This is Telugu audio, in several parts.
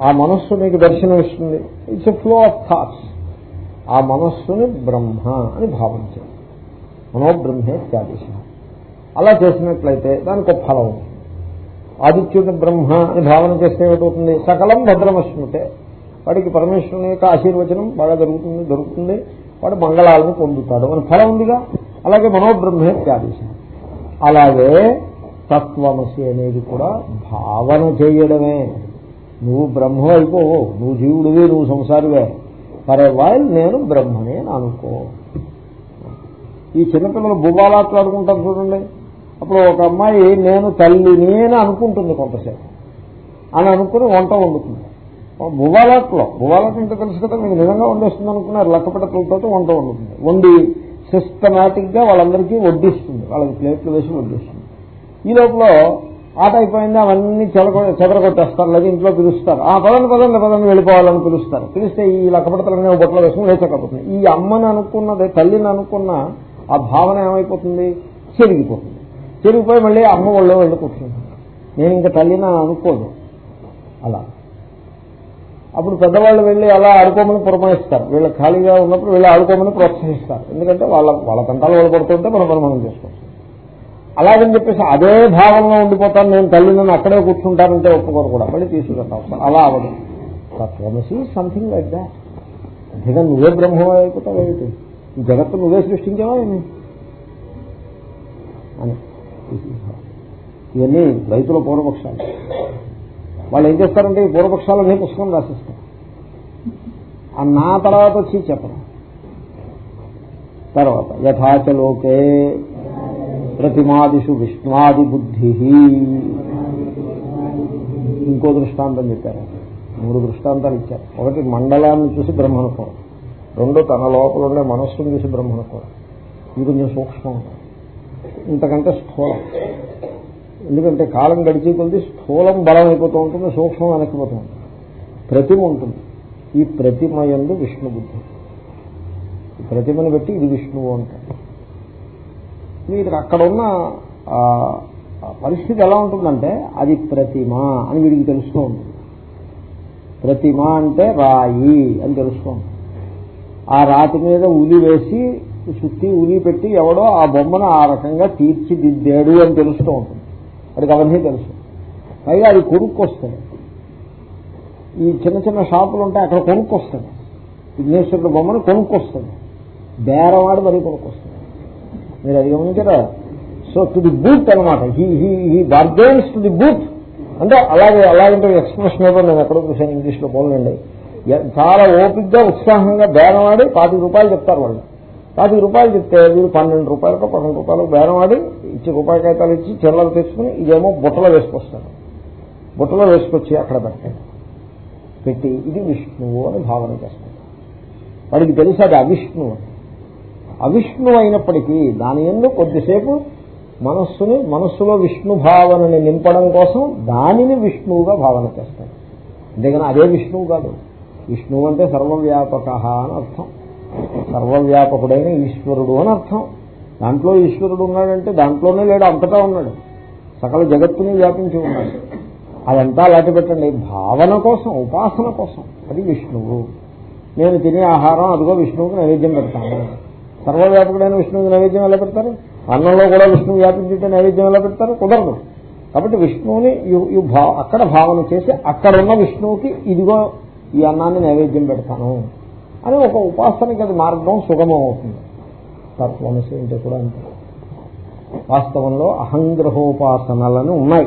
ఆ మనస్సు నీకు దర్శనం ఇస్తుంది. It's a flow of thoughts ఆ మనస్సుని బ్రహ్మ అని భావించాలి మనోబ్రహ్మే త్యాదేశ అలా చేసినట్లయితే దానికి ఒక ఫలం ఉంది. ఆదిత్యుని బ్రహ్మ అని భావన చేస్తే ఏమిటవుతుంది? సకలం భద్రమశ్నుతే. వాడికి పరమేశ్వరుని యొక్క ఆశీర్వచనం బాగా జరుగుతుంది దొరుకుతుంది. వాడు మంగళాలను పొందుతాడు. అని ఫలం ఉందిగా? అలాగే మనోబ్రహ్మే త్యాదేశం అలాగే తత్వమసి అనేది కూడా భావన చేయడమే. నువ్వు బ్రహ్మ అయిపోవు నువ్వు జీవుడివే నువ్వు సంసారివే. ఫర్ వాయిల్ నేను బ్రహ్మనే అని అనుకో. ఈ చిన్నపిల్లలు భూబాలాట్లు ఆడుకుంటారు చూడండి. అప్పుడు ఒక అమ్మాయి నేను తల్లిని అని అనుకుంటుంది కొంతసేపు. అని అనుకుని వంట వండుతుంది. బువాలాట్లో బువాలాట్ అంటే తెలుసు కదా మీకు నిజంగా వండేస్తుంది అనుకున్నారు లక్కపెట్టలతో వంట వండుతుంది. వండి సిస్టమేటిక్గా వాళ్ళందరికీ వడ్డిస్తుంది వాళ్ళకి ప్లేట్లు వేసి వడ్డిస్తుంది. ఈ లోపల ఆట అయిపోయింది అవన్నీ చెలకొ చెదరగొట్టేస్తారు లేదా ఇంట్లో పిలుస్తారు. ఆ పదండి పదండి పదండి వెళ్ళిపోవాలని పిలుస్తారు. పిలిస్తే ఈ లక్కపడతలన్నీ బొట్టలో వేసుకుని లేచకపోతుంది ఈ అమ్మని అనుకున్నది తల్లిని అనుకున్న ఆ భావన ఏమైపోతుంది? చెరిగిపోతుంది. చెరిగిపోయి మళ్ళీ అమ్మ వాళ్ళు వెళ్ళి కూర్చుంటుంది. నేను ఇంకా తల్లిని అనుకోదు అలా. అప్పుడు పెద్దవాళ్ళు వెళ్ళి అలా ఆడుకోమని పురమాయిస్తారు. వీళ్ళు ఖాళీగా ఉన్నప్పుడు వీళ్ళు ఆడుకోమని ప్రోత్సహిస్తారు. ఎందుకంటే వాళ్ళ వాళ్ళ తంటాలు వాళ్ళు పడుతుంటే మనం పని మనం చేసుకోవచ్చు అలాగని చెప్పేసి అదే భావంలో ఉండిపోతాను నేను తల్లి నన్ను అక్కడే కూర్చుంటానంటే ఒప్పుకోరు కూడా. మళ్ళీ తీసుకుంటాం అలా అవదు తత్వమసి సంథింగ్ లైక్ దాట్ అంతేగా నువ్వే బ్రహ్మ అయిపోతావు ఏమిటి? ఈ జగత్తు నువ్వే సృష్టించావా ఏమి? అని. ఇవన్నీ రైతుల పూర్వపక్షాలు. వాళ్ళు ఏం చేస్తారంటే ఈ పూర్వపక్షాలన్నీ పుస్తకం రాసిస్తారు. ఆ నా తర్వాత వచ్చి చెప్పడం తర్వాత యథాచలోకే ప్రతిమాదిషు విష్ణువాది బుద్ధి ఇంకో దృష్టాంతం చెప్పారు. మూడు దృష్టాంతాలు ఇచ్చారు. ఒకటి మండలాన్ని చూసి బ్రహ్మనుకోవడం రెండు తన లోపల ఉండే మనస్సును చూసి బ్రహ్మనుకోవడం ఇది కొంచెం సూక్ష్మం. ఇంతకంటే స్థూలం. ఎందుకంటే కాలం గడిచి కొద్ది స్థూలం బలం అయిపోతూ ఉంటుంది సూక్ష్మం వెనక్కిపోతూ ఉంటుంది. ప్రతిమ ఉంటుంది. ఈ ప్రతిమ ఎందు విష్ణు బుద్ధి. ప్రతిమను బట్టి ఇది విష్ణువు అంటారు. మీరు అక్కడ ఉన్న పరిస్థితి ఎలా ఉంటుందంటే అది ప్రతిమ అని వీడికి తెలుస్తూ ఉంటుంది. ప్రతిమ అంటే రాయి అని తెలుస్తూ ఉంటుంది. ఆ రాతి మీద ఉలి వేసి చుట్టి ఉలి పెట్టి ఎవడో ఆ బొమ్మను ఆ రకంగా తీర్చిదిద్దాడు అని తెలుస్తూ ఉంటుంది. వాడికి అవన్నీ తెలుసు. పైగా అది కొనుక్కొస్తాయి ఈ చిన్న చిన్న షాపులు ఉంటాయి అక్కడ కొనుక్కొస్తుంది విఘ్నేశ్వరుడు బొమ్మను కొనుక్కొస్తుంది బేరవాడు మరీ కొనుక్కొస్తుంది మీరు అది గమనించారా? సో టు ది బూత్ అనమాట he he he bargains to the booth అంటే అలాగే అలాగంటే ఎక్స్ప్రెషన్ ఏదో నేను ఎక్కడో చూశాను ఇంగ్లీష్లో పోలండి చాలా ఓపిక్గా ఉత్సాహంగా బేరమాడి పాతిక రూపాయలు చెప్తారు వాళ్ళు. పాతిక రూపాయలు చెప్తే వీరు పన్నెండు రూపాయలకు పన్నెండు రూపాయలకు ఆడి ఇచ్చి రూపాయి కాగితాలు ఇచ్చి చిల్లలు తెచ్చుకుని ఇదేమో బుట్టలో వేసుకొస్తారు. బుట్టలో వేసుకొచ్చి అక్కడ పెట్టాడు. పెట్టి ఇది విష్ణువు అని భావన చేస్తాడు వాడికి తెలుసు అది అవిష్ణువు అవిష్ణువు అయినప్పటికీ దాని ఎందు కొద్దిసేపు మనస్సుని మనస్సులో విష్ణు భావనని నింపడం కోసం దానిని విష్ణువుగా భావన చేస్తాడు అంతేగాని అదే విష్ణువు కాదు. విష్ణువు అంటే సర్వవ్యాపక అని అర్థం. సర్వవ్యాపకుడైన ఈశ్వరుడు అని అర్థం. దాంట్లో ఈశ్వరుడు ఉన్నాడంటే దాంట్లోనే లేడు అంతటా ఉన్నాడు. సకల జగత్తుని వ్యాపించి ఉన్నాడు. అదంతా అలాంటి పెట్టండి భావన కోసం ఉపాసన కోసం. అది విష్ణువు. నేను తినే ఆహారం అదిగో విష్ణువుకి నైవేద్యం పెడతాను. సర్వవ్యాపకుడైన విష్ణువుకి నైవేద్యం ఎలా పెడతారు? అన్నంలో కూడా విష్ణువు వ్యాపించి నైవేద్యం ఎలా పెడతారు? కుదరదు. కాబట్టి విష్ణువుని అక్కడ భావన చేసి అక్కడ ఉన్న విష్ణువుకి ఇదిగో ఈ అన్నాన్ని నైవేద్యం పెడతాను అని ఒక ఉపాసనకి అది మార్గం సుగమం అవుతుంది. తత్వమసి అంటే కూడా అంతే. వాస్తవంలో అహంగ్రహోపాసనలని ఉన్నాయి.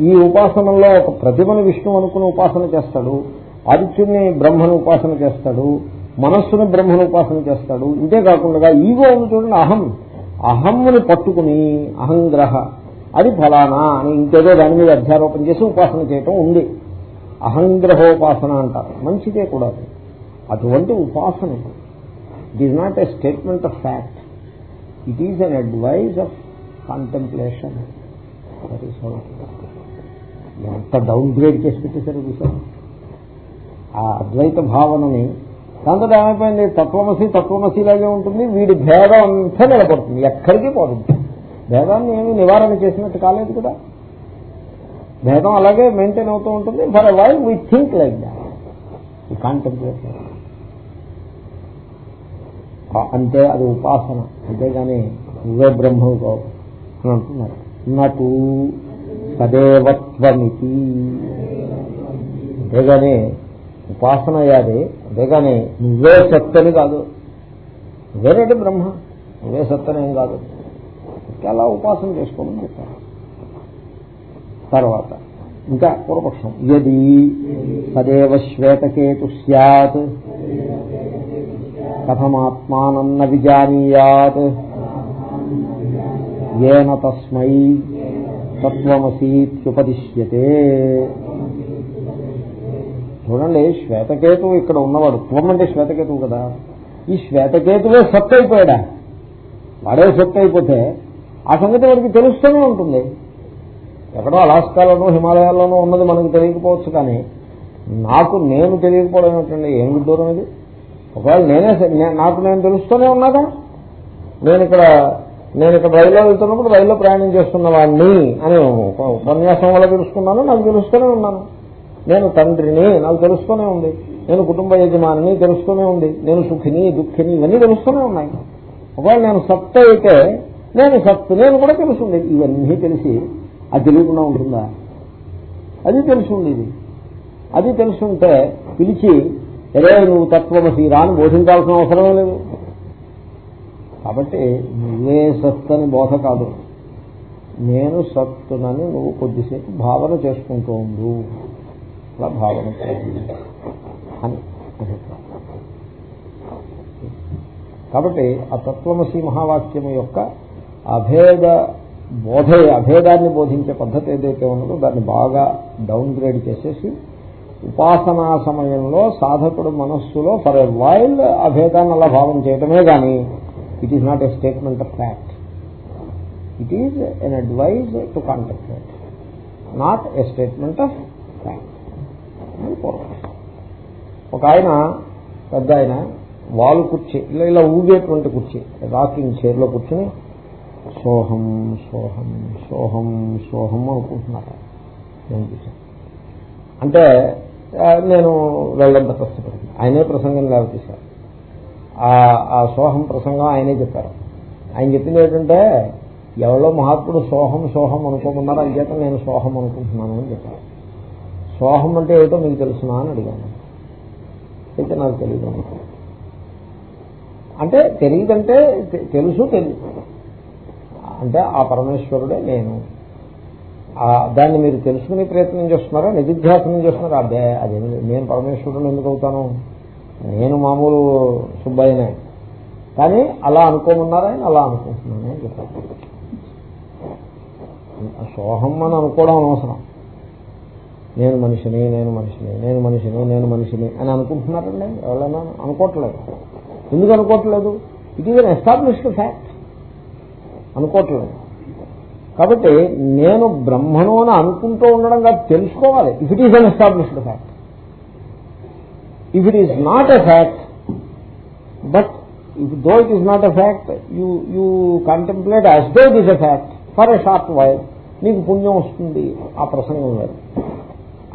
ఈ ఉపాసనలో ఒక ప్రతిభను విష్ణువు అనుకుని ఉపాసన చేస్తాడు ఆదిత్యుని బ్రహ్మను ఉపాసన చేస్తాడు మనస్సును బ్రహ్మను ఉపాసన చేస్తాడు. ఇంతే కాకుండా ఈగో ఉంది చూడండి అహం. అహమ్ముని పట్టుకుని అహంగ్రహ. అది ఫలానా అని ఇంకేదో దాని మీద అధ్యారోపణ చేసి ఉపాసన చేయటం ఉంది. అహంగ్రహోపాసన అంటారు. మంచిదే కూడా అటువంటి ఉపాసన it is not a statement of fact it is an advise of contemplation ఎంత డౌన్ గ్రేడ్ చేసి పెట్టేశారు చూసారు? ఆ అద్వైత భావనని దాంతో ఏమైపోయింది తత్వమసి తత్వమసి లాగే ఉంటుంది. వీడి భేదం అంతా నిలబడుతుంది. ఎక్కడికి పోతుంది భేదాన్ని ఏమి నివారణ చేసినట్టు కాలేదు కదా. భేదం అలాగే మెయింటైన్ అవుతూ ఉంటుంది. For why we think like that ఈ కాంటెంప్లేట్ అంటే అది ఉపాసన. అంతేగాని నువ్వే బ్రహ్మవు కావు. అని అంటున్నారు. నటు సదేవత్వమితి. అంతేగాని ఉపాసన అయ్యాది అంతేగాని నువ్వే సత్తని కాదు. నువ్వేనంటే బ్రహ్మ నువ్వే సత్తనేం కాదు. అలా ఉపాసన చేసుకోమని చెప్పారు. తర్వాత ఇంకా పూర్వపక్షం ఎది సదేవ శ్వేతకేతు సత్ కథమాత్మానన్న విజానీయాత్ ఏన తస్మై తత్వమసీత్యుపదిశ్యతే. చూడండి శ్వేతకేతువు ఇక్కడ ఉన్నవాడు. త్వం అంటే శ్వేతకేతువు కదా. ఈ శ్వేతకేతువే సత్ అయిపోయాడా వాడే సత్ అయిపోతే ఆ సంగతి వాడికి తెలుస్తూనే ఉంటుంది. ఎక్కడో అలాస్కాలోనూ హిమాలయాల్లోనూ ఉన్నది మనకు తెలియకపోవచ్చు కానీ నాకు నేను తెలియకపోవడం ఏమిటండి? ఏం విడ్డూరం ఇది? ఒకవేళ నేనే నాకు నేను తెలుస్తూనే ఉన్నాగా నేను ఇక్కడ నేను ఇక్కడ రైల్లో వెళ్తున్నప్పుడు రైల్లో ప్రయాణం చేస్తున్న వాడిని అని ఉపన్యాసం వల్ల తెలుసుకున్నాను నాకు తెలుస్తూనే ఉన్నాను. నేను తండ్రిని నాకు తెలుస్తూనే ఉంది. నేను కుటుంబ యజమానిని తెలుస్తూనే ఉంది. నేను సుఖిని దుఃఖిని ఇవన్నీ తెలుస్తూనే ఉన్నాయి. ఒకవేళ నేను సత్త అయితే నేను సత్తు నేను కూడా తెలుసుంది ఇవన్నీ తెలిసి అది తెలియకుండా ఉంటుందా? అది తెలుసుంది ఇది అది తెలుసుంటే పిలిచి ఎరే నువ్వు తత్వమసి రాని బోధించాల్సిన అవసరమే లేదు. కాబట్టి నువ్వే సత్తని బోధ కాదు. నేను సత్తునని నువ్వు కొద్దిసేపు భావన చేసుకుంటూ ఉండు. అలా భావన అని కాబట్టి ఆ తత్వమసి మహావాక్యము యొక్క అభేద బోధ అభేదాన్ని బోధించే పద్ధతి ఏదైతే ఉన్నదో దాన్ని బాగా డౌన్ గ్రేడ్ చేసేసి ఉపాసనా సమయంలో సాధకుడు మనస్సులో ఫర్ ఎ వైల్ అభేదాన్ని అలా భావం చేయటమే కానీ it is not a statement of fact it is an advice to contact not a statement of fact ఒక ఆయన పెద్ద ఆయన వాల్ కుర్చీ ఇలా ఇలా ఊగేటువంటి కుర్చీ రాకింగ్ చైర్లో కూర్చుని సోహం సోహం సోహం సోహం అనుకుంటున్నారు. నేను చూసాను అంటే నేను వెళ్ళంత కష్టపడింది. ఆయనే ప్రసంగం లేవతీశారు ఆ సోహం ప్రసంగం ఆయనే చెప్పారు. ఆయన చెప్పింది ఏంటంటే ఎవరో మహాత్ముడు సోహం సోహం అనుకోమన్నారు అంచేత నేను సోహం అనుకుంటున్నాను అని చెప్పారు. సోహం అంటే ఏమిటో మీకు తెలుసునా అని అడిగాను. అయితే నాకు తెలియదు అంటే తెలియదంటే తెలుసు తెలియదు అంటే ఆ పరమేశ్వరుడే నేను. దాన్ని మీరు తెలుసుకునే ప్రయత్నం చేస్తున్నారా? నిధిధ్యాసనం చేస్తున్నారా? అదే అదే నేను పరమేశ్వరుడు ఎందుకు అవుతాను? నేను మామూలు సుబ్బయ్యనే కానీ అలా అనుకోమన్నారా? ఆయన అలా అనుకుంటున్నాను అని చెప్పారు. సోహం అని అనుకోవడం అనవసరం. నేను మనిషిని నేను మనిషిని నేను మనిషిని నేను మనిషిని అని అనుకుంటున్నారండి. ఎవరైనా అనుకోవట్లేదు. ఎందుకు అనుకోవట్లేదు? It is an established fact అనుకోవట్లేదు. కాబట్టి నేను బ్రహ్మను అని అనుకుంటూ ఉండడం కాదు తెలుసుకోవాలి. If it is an established fact if it is not a fact but if though it is not a fact you you contemplate as though it is a fact for a short while నీకు పుణ్యం వస్తుంది ఆ ప్రసంగం లేదు.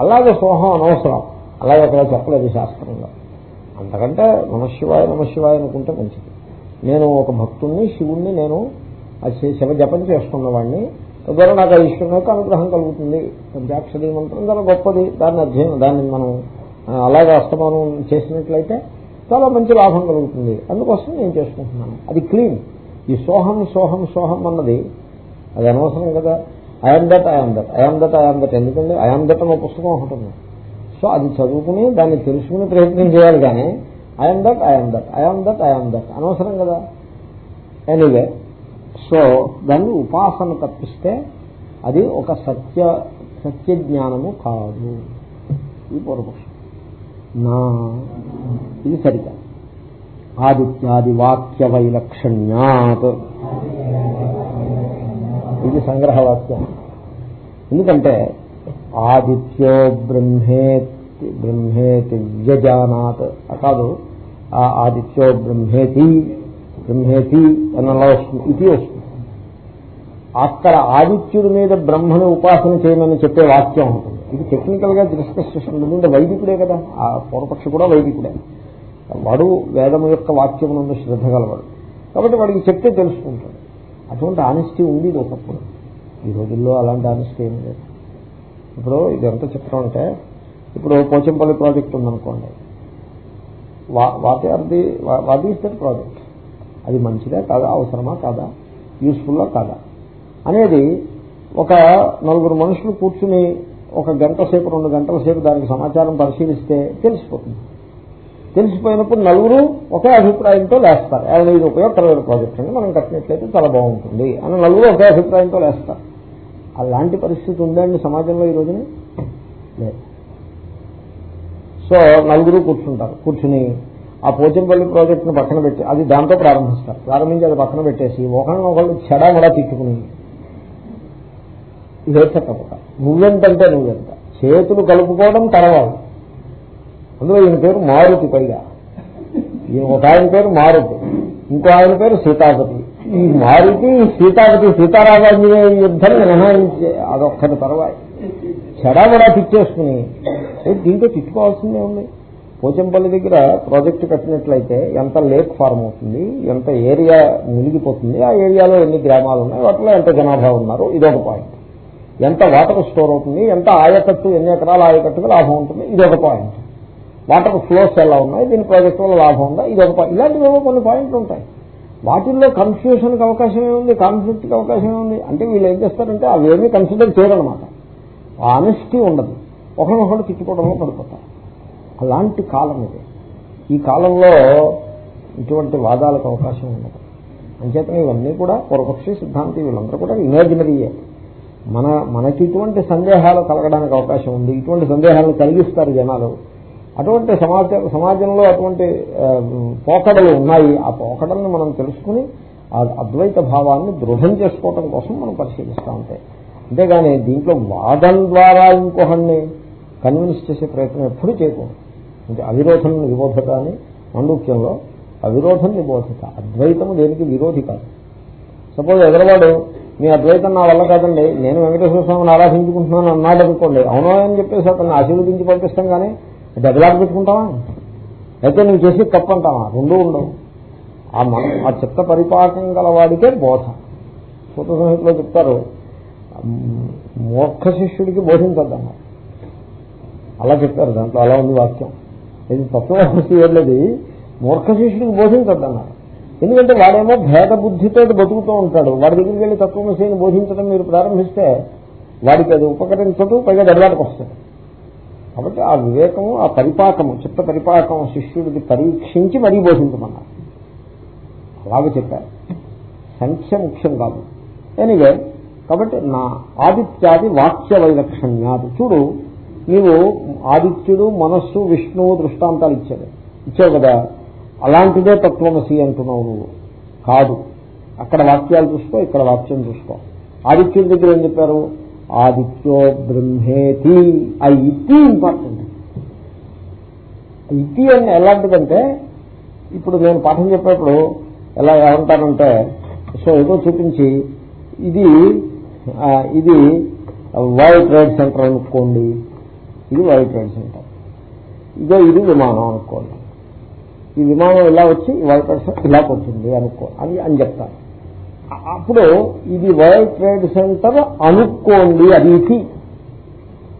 అలాగే సోహం అనవసరం. అలాగే అక్కడ చెప్పలేదు శాస్త్రంలో. అంతకంటే నమశివాయ నమశివాయ అనుకుంటే మంచిది. నేను ఒక భక్తుణ్ణి శివుణ్ణి నేను శివ జపం చేస్తున్నవాడిని తద్వారా నాకు ఆ ఈశ్వరుని యొక్క అనుగ్రహం కలుగుతుంది. పంచాక్షరి మంత్రం చాలా గొప్పది. దాన్ని అధ్యయనం దాన్ని మనం అలాగే అస్తమానం చేసినట్లయితే చాలా మంచి లాభం కలుగుతుంది. అందుకోసం నేను చేసుకుంటున్నాను. అది క్లీన్. ఈ సోహం సోహం సోహం అన్నది అది అనవసరం కదా. I'm that I'm that I'm that I'm that ఎందుకండి? ఐఎమ్ దట్ అన్న పుస్తకం ఒకటి ఉంది. సో అది చదువుకుని దాన్ని తెలుసుకుని ప్రయత్నం చేయాలి కానీ I'm that I'm that I'm that I'm that అనవసరం కదా? ఎనీవే సో దాన్ని ఉపాసన తప్పిస్తే అది ఒక సత్య సత్య జ్ఞానము కాదు. ఈ పూర్వపక్షం నా ఇది సరిగా ఆదిత్యాది వాక్య వైలక్షణ్యాత్. ఇది సంగ్రహవాక్యం. ఎందుకంటే ఆదిత్యో బ్రహ్మేతి బ్రహ్మేతి వ్యజానాత్. కాదు ఆదిత్యో బ్రహ్మేతి బ్రహ్మేతి అన్నలా వస్తుంది. ఇది వస్తుంది. అక్కడ ఆదిత్యుడి మీద బ్రహ్మను ఉపాసన చేయమని చెప్పే వాక్యం ఉంటుంది. ఇది టెక్నికల్గా డిస్కస్ చేస్తుంది వైదికుడే కదా. ఆ పూర్వపక్షి కూడా వైదికుడే. వాడు వేదము యొక్క వాక్యం నుండి శ్రద్ధ గలవాడు. కాబట్టి వాడికి చెప్తే తెలుసుకుంటాడు. అటువంటి ఆనెస్టీ ఉంది ఇది ఒకప్పుడు ఈ రోజుల్లో అలాంటి ఆనెస్టీ ఏం లేదు. ఇప్పుడు ఇది ఎంత చిత్రం అంటే ఇప్పుడు పోచంపల్లి ప్రాజెక్ట్ ఉందనుకోండి. What are the what is that project అది మంచిదా కాదా? అవసరమా కాదా? యూస్ఫుల్లా కాదా? అనేది ఒక నలుగురు మనుషులు కూర్చుని ఒక గంట సేపు రెండు గంటల సేపు దానికి సమాచారం పరిశీలిస్తే తెలిసిపోతుంది. తెలిసిపోయినప్పుడు నలుగురు ఒకే అభిప్రాయంతో లేస్తారు. ఏమైనా ఇది ఉపయోగకరమైన ప్రాజెక్ట్ అని మనం కట్టినట్లయితే చాలా బాగుంటుంది అని నలుగురు ఒకే అభిప్రాయంతో లేస్తారు. అలాంటి పరిస్థితి ఉందండి సమాజంలో ఈ రోజున? లేదు. సో నలుగురు కూర్చుంటారు. కూర్చుని ఆ పోచంపల్లి ప్రాజెక్టును పక్కన పెట్టి అది దాంతో ప్రారంభిస్తారు. ప్రారంభించి అది పక్కన పెట్టేసి ఒకరిని ఒకళ్ళు చెడమడా తిట్టుకుని ఇదే చెప్పక నువ్వెంతంటే నువ్వెంత. చేతులు కలుపుకోవడం తర్వాత అందులో ఈయన పేరు మారుతి పైగా. ఈయన ఒక ఆయన పేరు మారుతి. ఇంకో ఆయన పేరు సీతాపతి. ఈ మారుతి సీతాపతి సీతారామాంజనేయ యుద్ధం నిర్ణయించే అదొక్కటి తర్వాత చెడాబడా తిట్టేసుకుని దీంతో తిట్టుకోవాల్సిందే ఉంది. పోచంపల్లి దగ్గర ప్రాజెక్టు కట్టినట్లయితే ఎంత లేక్ ఫార్మ్ అవుతుంది ఎంత ఏరియా మునిగిపోతుంది ఆ ఏరియాలో ఎన్ని గ్రామాలు ఉన్నాయి వాటిలో ఎంత జనాభా ఉన్నారు ఇదొక పాయింట్. ఎంత వాటర్ స్టోర్ అవుతుంది ఎంత ఆయకట్టు ఎన్ని ఎకరాల ఆయకట్టుకు లాభం ఉంటుంది ఇదొక పాయింట్. వాటర్ ఫ్లోస్ ఎలా ఉన్నాయి దీని ప్రాజెక్ట్ వల్ల లాభం ఉందా ఇది ఒక ఇలాంటివి ఇలాంటివేవో కొన్ని పాయింట్లు ఉంటాయి. వాటిల్లో కన్ఫ్యూషన్కి అవకాశం ఏముంది కాన్ఫ్లిక్ట్కి అవకాశం ఏముంది? అంటే వీళ్ళు ఏం చేస్తారంటే అవేమీ కన్సిడర్ చేయరనమాట ఆనెస్టీ ఉండదు. ఒకరినొకరు తిట్టుకోవడంలో పడిపోతారు. అలాంటి కాలం ఇది. ఈ కాలంలో ఇటువంటి వాదాలకు అవకాశం ఉండదు. అంచేతనే ఇవన్నీ కూడా పూర్వపక్షి సిద్ధాంతి వీళ్ళందరూ కూడా ఇమాజినరీయే మన మనకి ఇటువంటి సందేహాలు కలగడానికి అవకాశం ఉంది. ఇటువంటి సందేహాలను కలిగిస్తారు జనాలు. అటువంటి సమాజ సమాజంలో అటువంటి పోకడలు ఉన్నాయి. ఆ పోకడల్ని మనం తెలుసుకుని ఆ అద్వైత భావాన్ని దృఢం చేసుకోవటం కోసం మనం పరిశీలిస్తూ ఉంటాయి అంతేగాని దీంట్లో వాదం ద్వారా ఇంకొకరిని కన్విన్స్ చేసే ప్రయత్నం ఎప్పుడూ చేయకూడదు. అంటే అవిరోధం నిబోధత అని మండూక్యంలో అవిరోధం నిబోధత. అద్వైతము దేనికి విరోధి కాదు. సపోజ్ ఎదరవాడు మీ అద్వైతం నా వల్ల కాదండి. నేను వెంకటేశ్వర స్వామిని ఆరాధించుకుంటున్నాను అన్నాడు అనుకోండి. అవునో అని చెప్పేసి అతన్ని ఆశీర్వదించి పంపిస్తాం కానీ దెబ్బలాట పెట్టుకుంటావా? అయితే నువ్వు చేసి తప్పంటావా? రెండూ ఉండవు. ఆ మన ఆ చిత్త పరిపాకం గల వాడికే బోధ. సూత సంహితలో చెప్తారు మూర్ఖ శిష్యుడికి బోధించద్దన్నారు. అలా చెప్తారు దాంట్లో అలా ఉంది వాక్యం. ఇది తత్వమసి వెళ్ళేది మూర్ఖ శిష్యుడికి బోధించద్దన్నారు. ఎందుకంటే వాడేమో భేద బుద్ధితో బతుకుతూ ఉంటాడు. వాడి దగ్గరికి వెళ్ళి తత్వమశిని బోధించడం మీరు ప్రారంభిస్తే వాడికి అది ఉపకరించదు పైగా దెబ్బలాటకు వస్తుంది కాబట్టి ఆ వివేకము ఆ పరిపాకము చిత్త పరిపాకం శిష్యుడికి పరీక్షించి మరీ బోధించమన్నారు. అలాగే చెప్పారు. సంఖ్య ముఖ్యం కాదు. ఎనివే కాబట్టి నా ఆదిత్యాది వాక్య వైలక్షణ్యాది. చూడు నీవు ఆదిత్యుడు మనస్సు విష్ణువు దృష్టాంతాలు ఇచ్చాడు ఇచ్చావు కదా అలాంటిదే తత్వమసి అంటున్నావు నువ్వు. కాదు. అక్కడ వాక్యాలు చూసుకో ఇక్కడ వాక్యం చూసుకో. ఆదిత్యుడి దగ్గర ఏం చెప్పారు? ఆదిత్యో బ్రహ్మేతి. ఆ ఇతి ఇంపార్టెంట్. ఇతి అని ఎలాంటిదంటే ఇప్పుడు నేను పాఠం చెప్పేప్పుడు ఎలా ఏమంటానంటే సో ఏదో చూపించి ఇది ఇది వరల్డ్ ట్రేడ్ సెంటర్ అనుకోండి. ఇది వరల్డ్ ట్రేడ్ సెంటర్. ఇదో ఇది విమానం అనుకోండి. ఈ విమానం ఇలా వచ్చి వరల్డ్ ట్రేడ్ సెంటర్ ఇలా పడుతుంది అనుకో అని అని చెప్తాను అప్పుడు ఇది వరల్డ్ ట్రేడ్ సెంటర్ అనుకోండి అది ఇతి.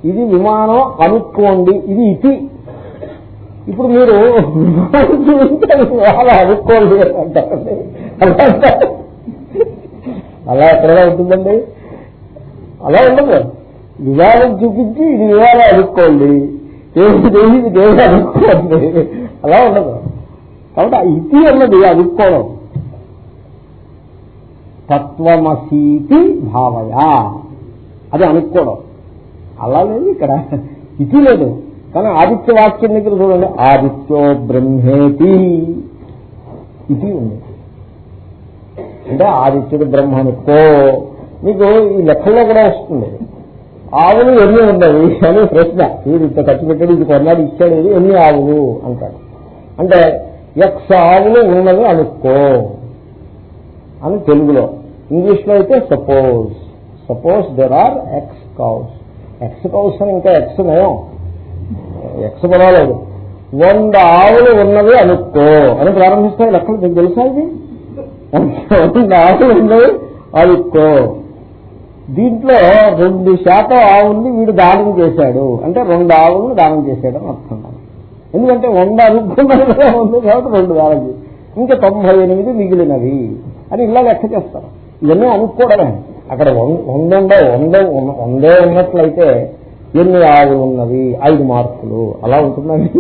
ఇది విమానం అనుకోండి ఇది ఇతి. ఇప్పుడు మీరు అలా అనుకోండి అంటారండి. అలా ఎక్కడగా ఉంటుందండి? అలా ఉండదు. వివాదం చూపించి ఇది వివాదం అనుకోండి. దేవుడు దేవుడికి దేవుడు అనుకోండి. అలా ఉండదు. కాబట్టి ఆ ఇతి అన్నది అనుకోవడం. తత్వమసీతి భావయా. అది అనుకోవడం. అలా లేదు ఇక్కడ. ఇది లేదు. కానీ ఆదిత్య వాక్యం దగ్గర చూడండి. ఆదిత్యో బ్రహ్మేతి. ఇది ఉంది. అంటే ఆదిత్యుడు బ్రహ్మ అనుకో మీకు ఈ లెక్కల్లో కూడా వస్తుంది. ఆవులు ఎన్ని ఉన్నాయి అని ప్రశ్న. మీరు ఇంత ఖర్చు పెట్టాడు ఇది కొన్నాడు ఇచ్చాడు ఇది ఎన్ని ఆవులు అంటాడు. అంటే ఎక్స్ ఆవులు ఉన్నవి అనుకో అని తెలుగులో. ఇంగ్లీష్లో అయితే suppose suppose there are X cows X cows అని ఇంకా ఎక్స్ నయం. ఎక్స్ పర్వాలేదు. వంద ఆవులు ఉన్నవి అనుకో అని ప్రారంభిస్తాయి లెక్కలు మీకు తెలుసా ఇది? వంద ఆవులు ఉన్నవి అనుకో. దీంట్లో రెండు శాతం ఆవుల్ని వీడు దానం చేశాడు. అంటే రెండు ఆవులను దానం చేశాడు అని అర్థం ఎందుకంటే వంద అనుకున్నది ఉంది కాబట్టి రెండు దానం చేసి ఇంకా తొంభై ఎనిమిది మిగిలినవి అని ఇలా లెక్క చేస్తారు. ఇవన్నీ అనుకోవడమే. అక్కడ వంద ఉండవు వంద వందే ఉన్నట్లయితే ఎన్ని ఆవులు ఉన్నవి? ఐదు మార్కులు. అలా ఉంటుందండి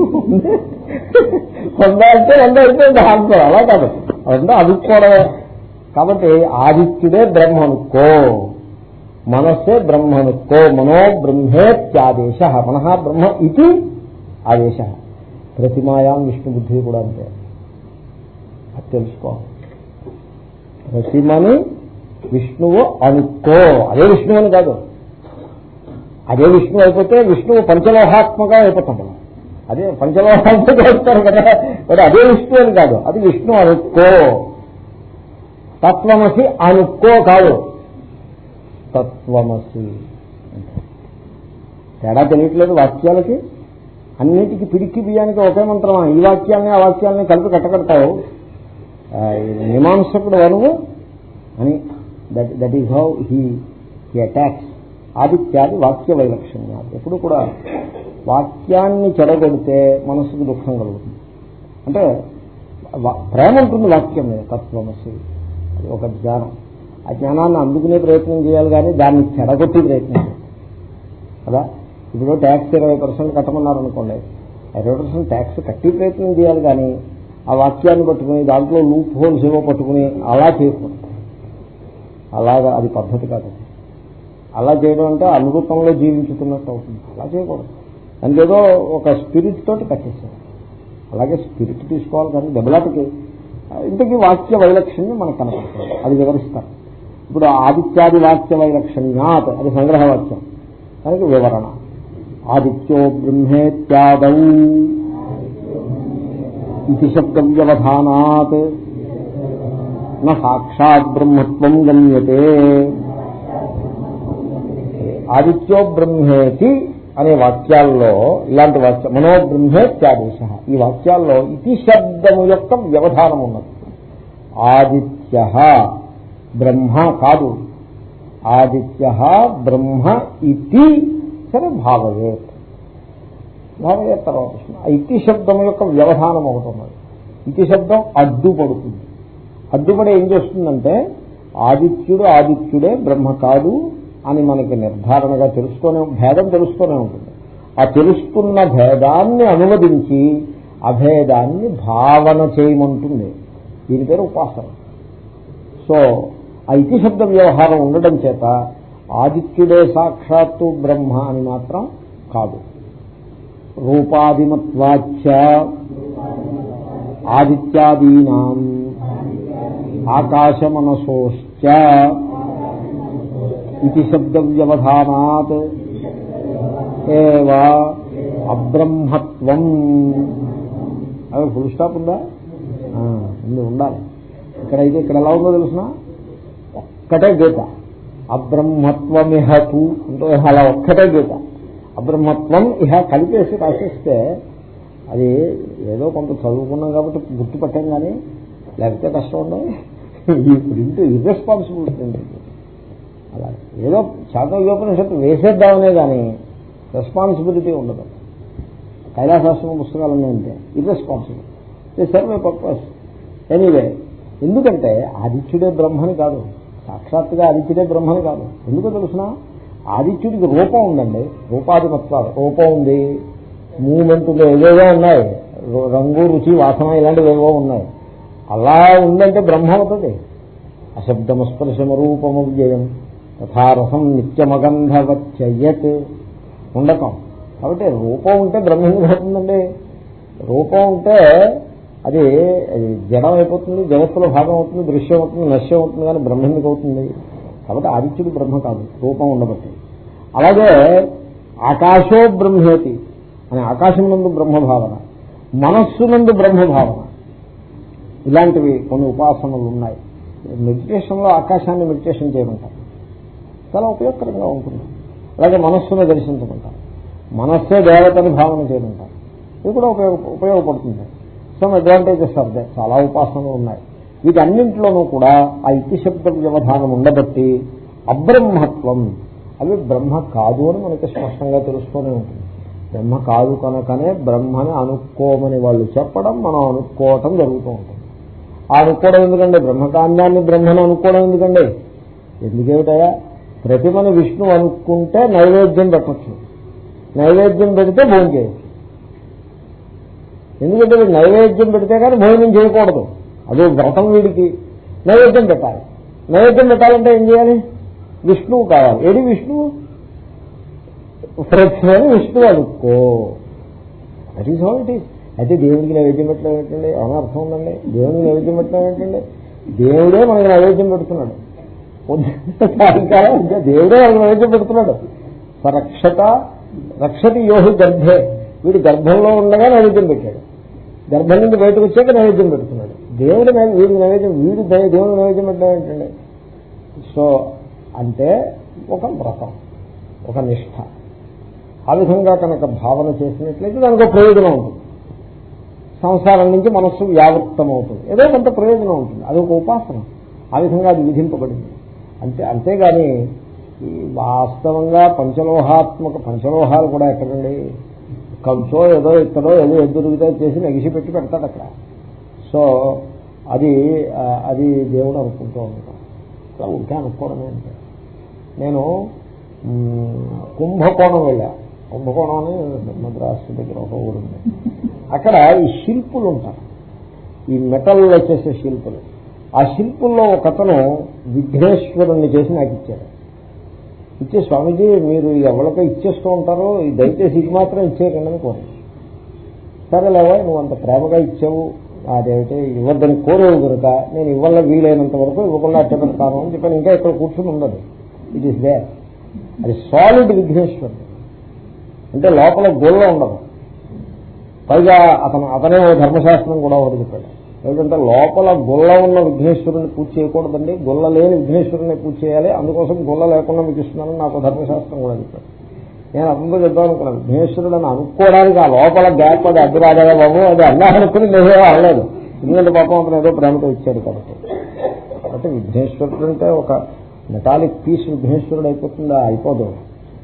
వంద అంటే వంద అయితే దాంట్లో అలా కాదు. అంటే అనుకోవడమే. కాబట్టి ఆదిత్యుడే బ్రహ్మ అనుకో మనస్సే బ్రహ్మ అనుకో మనో బ్రహ్మేత్యాదేశ. మనః బ్రహ్మ ఇది ఆదేశ. ప్రతిమాయాం విష్ణు బుద్ధి కూడా అంతే. అది తెలుసుకో ప్రతిమని విష్ణువు అనుకో. అదే విష్ణువు అని కాదు. అదే విష్ణువు అయిపోతే విష్ణువు పంచలోహాత్మగా అయిపోతాడు. అదే పంచలోహాత్మగా అవుతారు కదా. మరి అదే విష్ణు అని కాదు. అది విష్ణు అనుకో. తత్వమసి అనుకో కాదు. తత్వమసి తేడా తెలియట్లేదు వాక్యాలకి. అన్నిటికీ పిడికి బియ్యానికి ఒకే మంత్రమా? ఈ వాక్యాన్ని ఆ వాక్యాన్ని కలిపి కట్టకడతావు. మీమాంసకుడు వరువు అని that that is how he he attacks ఆదిత్యాది వాక్య వైలక్షణ్యాలు. ఎప్పుడు కూడా వాక్యాన్ని చెడగొడితే మనసుకు దుఃఖం కలుగుతుంది. అంటే ప్రేమ ఉంటుంది వాక్యం మీద తత్వమసి అది ఒక జ్ఞానం. ఆ జ్ఞానాన్ని అందుకునే ప్రయత్నం చేయాలి కానీ దాన్ని చెడగొట్టి ప్రయత్నం కదా? ఇప్పుడు ట్యాక్స్ ఇరవై పర్సెంట్ కట్టమన్నారు అనుకోండి ఇరవై పర్సెంట్ ట్యాక్స్ కట్టి ప్రయత్నం చేయాలి కానీ ఆ వాక్యాన్ని పట్టుకుని దాంట్లో లూప్ హోల్స్ ఏవో పట్టుకుని అలా చేయకూడదు. అలాగా అది పద్ధతి కాదు. అలా చేయడం అంటే అనుభూతంలో జీవించుతున్నట్టు అవుతుంది. అలా చేయకూడదు. అందుకేదో ఏదో ఒక స్పిరిట్ తోటి కట్టేసారు అలాగే స్పిరిట్ తీసుకోవాలి కానీ దెబ్బలాటకి ఇంతకీ వాక్య వైలక్షణ్యం మనకు కనపడుతుంది. అది వివరిస్తారు ఇప్పుడు ఆదిత్యాది వాక్య వైలక్షణ్యాత్ అది సంగ్రహ వాక్యం. దానికి వివరణ. ఆదిత్యో బ్రహ్మేత్యాదౌ. ఇది శబ్ద వ్యవధానాత్ నా సాక్షాత్ బ్రహ్మత్వం గమ్యతే ఆదిత్యో బ్రహ్మేతి అనే వాక్యాల్లో ఇలాంటి వాక్యం మనోబ్రహ్మేత్యాదేశ ఈ వాక్యాల్లో ఇది శబ్దము యొక్క వ్యవధానం ఉన్నది ఆదిత్య బ్రహ్మ కాదు। ఆదిత్య బ్రహ్మ ఇది సరే భావయేత్ భావయేత్ తర్వాత ఇతి శబ్దం యొక్క వ్యవధానం ఒకటి ఉన్నది। ఇతి శబ్దం అడ్డుపడుతుంది। అడ్డుపడి ఏం చేస్తుందంటే ఆదిత్యుడు ఆదిత్యుడే బ్రహ్మ కాదు అని మనకి నిర్ధారణగా తెలుసుకునే భేదం తెలుస్తూనే ఉంటుంది. ఆ తెలుస్తున్న భేదాన్ని అనువదించి అభేదాన్ని భావన చేయమంటుంది. దీని పేరు ఉపాసన. సో ఆ ఇతి శబ్ద వ్యవహారం ఉండడం చేత ఆదిత్యుడే సాక్షాత్తు బ్రహ్మ అని మాత్రం కాదు. రూపాదిమత్వాచ ఆదిత్యాదీనాం. ఆకాశమనసోశ్చ ఇది శబ్ద వ్యవధానాత్ ఏవా అబ్రహ్మత్వం. అవి ఫుల్ స్టాప్ ఉందా? ఉంది ఉండాలి. ఇక్కడైతే ఇక్కడ ఎలా ఉందో తెలుసిన? ఒక్కటే గీత. అబ్రహ్మత్వమిహతు అంటే అలా ఒక్కటే గీత. అబ్రహ్మత్వం ఇహ కలిపేసి రాసేస్తే అది ఏదో కొంత చదువుకున్నాం కాబట్టి గుర్తుపట్టాం కానీ లేకపోతే కష్టం ఉండదు. ఈ ప్రింట్ ఇర్రెస్పాన్సిబుల్ ప్రింట్ అలా ఏదో చాతోపనిషత్తు వేసేద్దామనే కానీ రెస్పాన్సిబిలిటీ ఉండదు. కైలాసాశ్రమ పుస్తకాలన్నీ ఉంటే irresponsible they serve purpose anyway ఎందుకంటే ఆదిత్యుడే బ్రహ్మని కాదు. సాక్షాత్తుగా ఆదిత్యుడే బ్రహ్మని కాదు. ఎందుకో తెలుసిన? ఆదిత్యుడికి రూపం ఉందండి. రూపాధిపత్వాలు రూపం ఉంది. మూమెంట్ ఏవేవో ఉన్నాయి. రంగు రుచి వాసన ఇలాంటివి ఏవో ఉన్నాయి. అలా ఉందంటే బ్రహ్మ అవుతుంది. అశబ్దమస్పర్శమ రూపము వ్యయం తథారసం నిత్యమగంధవచ్చయ్యత్. ఉండటం కాబట్టి రూపం ఉంటే బ్రహ్మ అవుతుందండి రూపం ఉంటే అది జడం అయిపోతుంది జగత్తులో భాగం అవుతుంది దృశ్యం అవుతుంది నశ్యం అవుతుంది కానీ బ్రహ్మ ఎందుకు అవుతుంది? కాబట్టి ఆదిత్యుడు బ్రహ్మ కాదు రూపం ఉండబట్టి. అలాగే ఆకాశో బ్రహ్మేతి. అని ఆకాశం నందు బ్రహ్మభావన మనస్సు నందు బ్రహ్మభావన. ఇలాంటివి కొన్ని ఉపాసనలు ఉన్నాయి. మెడిటేషన్లో ఆకాశాన్ని మెడిటేషన్ చేయమంటారు. చాలా ఉపయోగకరంగా ఉంటుంది. అలాగే మనస్సును దర్శించమంటారు. మనస్సే దేవతని భావన చేయమంటారు. ఇది కూడా ఉపయోగ ఉపయోగపడుతుంది. సమ్ అడ్వాంటేజెస్ ఆర్ దే చాలా ఉపాసనలు ఉన్నాయి. వీటన్నింటిలోనూ కూడా ఆ ఇతి శబ్ద వ్యవధానం ఉండబట్టి అబ్రహ్మత్వం అవి బ్రహ్మ కాదు అని మనకి స్పష్టంగా తెలుస్తూనే ఉంటుంది. బ్రహ్మ కాదు కనుకనే బ్రహ్మని అనుకోమని వాళ్ళు చెప్పడం మనం అనుకోవటం జరుగుతూ ఉంటుంది. అనుకోవడం ఎందుకండి? బ్రహ్మకాండాన్ని బ్రహ్మను అనుకోవడం ఎందుకండి? ఎందుకేమిటయా ప్రతిమను విష్ణు అనుకుంటే నైవేద్యం పెట్టచ్చు. నైవేద్యం పెడితే భోజనం చేయొచ్చు. ఎందుకంటే వీడు నైవేద్యం పెడితే కానీ భోజనం చేయకూడదు. అదే వ్రతం వీడికి. నైవేద్యం పెట్టాలి. నైవేద్యం పెట్టాలంటే ఏం చేయాలి? విష్ణువు కావాలి. ఏది విష్ణువు? ప్రతిమని విష్ణువు అనుకో. That is how it is అయితే దేవుడికి నైవేద్యం పెట్టడం ఏంటండి? ఏమైనా అర్థం ఉందండి? దేవుడికి నైవేద్యం పెట్టడం ఏంటండి? దేవుడే మనకి నైవేద్యం పెడుతున్నాడు. సాయంకాలం దేవుడే మనకు నైవేద్యం పెడుతున్నాడు. రక్షత రక్షతి యోహి గర్భే. వీడు గర్భంలో ఉండగా నైవేద్యం పెట్టాడు. గర్భం నుంచి బయటకు వచ్చాక నైవేద్యం పెడుతున్నాడు. దేవుడు వీడి నైవేద్యం వీడు దేవుడు నైవేద్యం పెట్టడం ఏంటండి? సో అంటే ఒక వ్రతం ఒక నిష్ఠ. ఆ విధంగా కనుక భావన చేసినట్లయితే దానికి ప్రయోజనం ఉంటుంది. సంసారం నుంచి మనస్సు వ్యావృత్తం అవుతుంది ఏదో కొంత ప్రయోజనం ఉంటుంది. అది ఒక ఉపాసన. ఆ విధంగా అది విధింపబడింది. అంతే అంతేగాని ఈ వాస్తవంగా పంచలోహాత్మక పంచలోహాలు కూడా ఎక్కడండి? కంచో ఏదో ఇక్కడో ఏదో ఎదురుగుతా చేసి నెగిసి పెట్టి పెడతాడు అక్కడ. సో అది అది దేవుడు అనుకుంటూ ఉంటాం అలా ఉంటే అనుకోవడమే అంటే నేను కుంభకోణం వెళ్ళా. కుంభకోణం అని మద్రాసు దగ్గర ఒక ఊరుంది అక్కడ ఈ శిల్పులు ఉంటారు. ఈ మెటల్ చేసే శిల్పులు. ఆ శిల్పుల్లో ఒక అతను విఘ్నేశ్వరుణ్ణి చేసి నాకు ఇచ్చాడు. ఇచ్చే స్వామీజీ మీరు ఎవరికో ఇచ్చేస్తూ ఉంటారో దయచేసి ఇది మాత్రం ఇచ్చేయకండి అని కోరి సరేలేవా నువ్వు అంత ప్రేమగా ఇచ్చావు. అదేమిటి ఇవ్వద్దని కోరేవు కనుక నేను ఇవ్వాల వీలైనంత వరకు ఇవ్వకుండా అట్టపెడతాను అని చెప్పాను ఇంకా ఇక్కడ కూర్చుని ఉండదు ఇట్ ఈస్ దే అది సాలిడ్ విఘ్నేశ్వరుడు. అంటే లోపల గోల్లో ఉండదు. పైగా అతను అతనే ఓ ధర్మశాస్త్రం కూడా ఒకటి చెప్పాడు. ఎందుకంటే లోపల గొల్ల ఉన్న విఘ్నేశ్వరుని పూజ చేయకూడదండి. గొల్ల లేని విఘ్నేశ్వరుని పూజ చేయాలి. అందుకోసం గొల్ల లేకుండా మీకు ఇస్తున్నానని నాకు ధర్మశాస్త్రం కూడా చెప్పాడు. నేను అతనితో చెప్తాను అనుకున్నాను. విఘ్నేశ్వరుడు అని అనుకోవడానికి ఆ లోపల గ్యాప్ అది అడ్డు రాదా బాబు? అది అన్నా అనుకుని నేనే అనలేదు. ఎందుకంటే పాపం అతను ఏదో ప్రేమతో ఇచ్చాడు కాబట్టి. కాబట్టి విఘ్నేశ్వరుడు అంటే ఒక మెటాలిక్ పీస్ విఘ్నేశ్వరుడు అయిపోతుందా? అయిపోదు.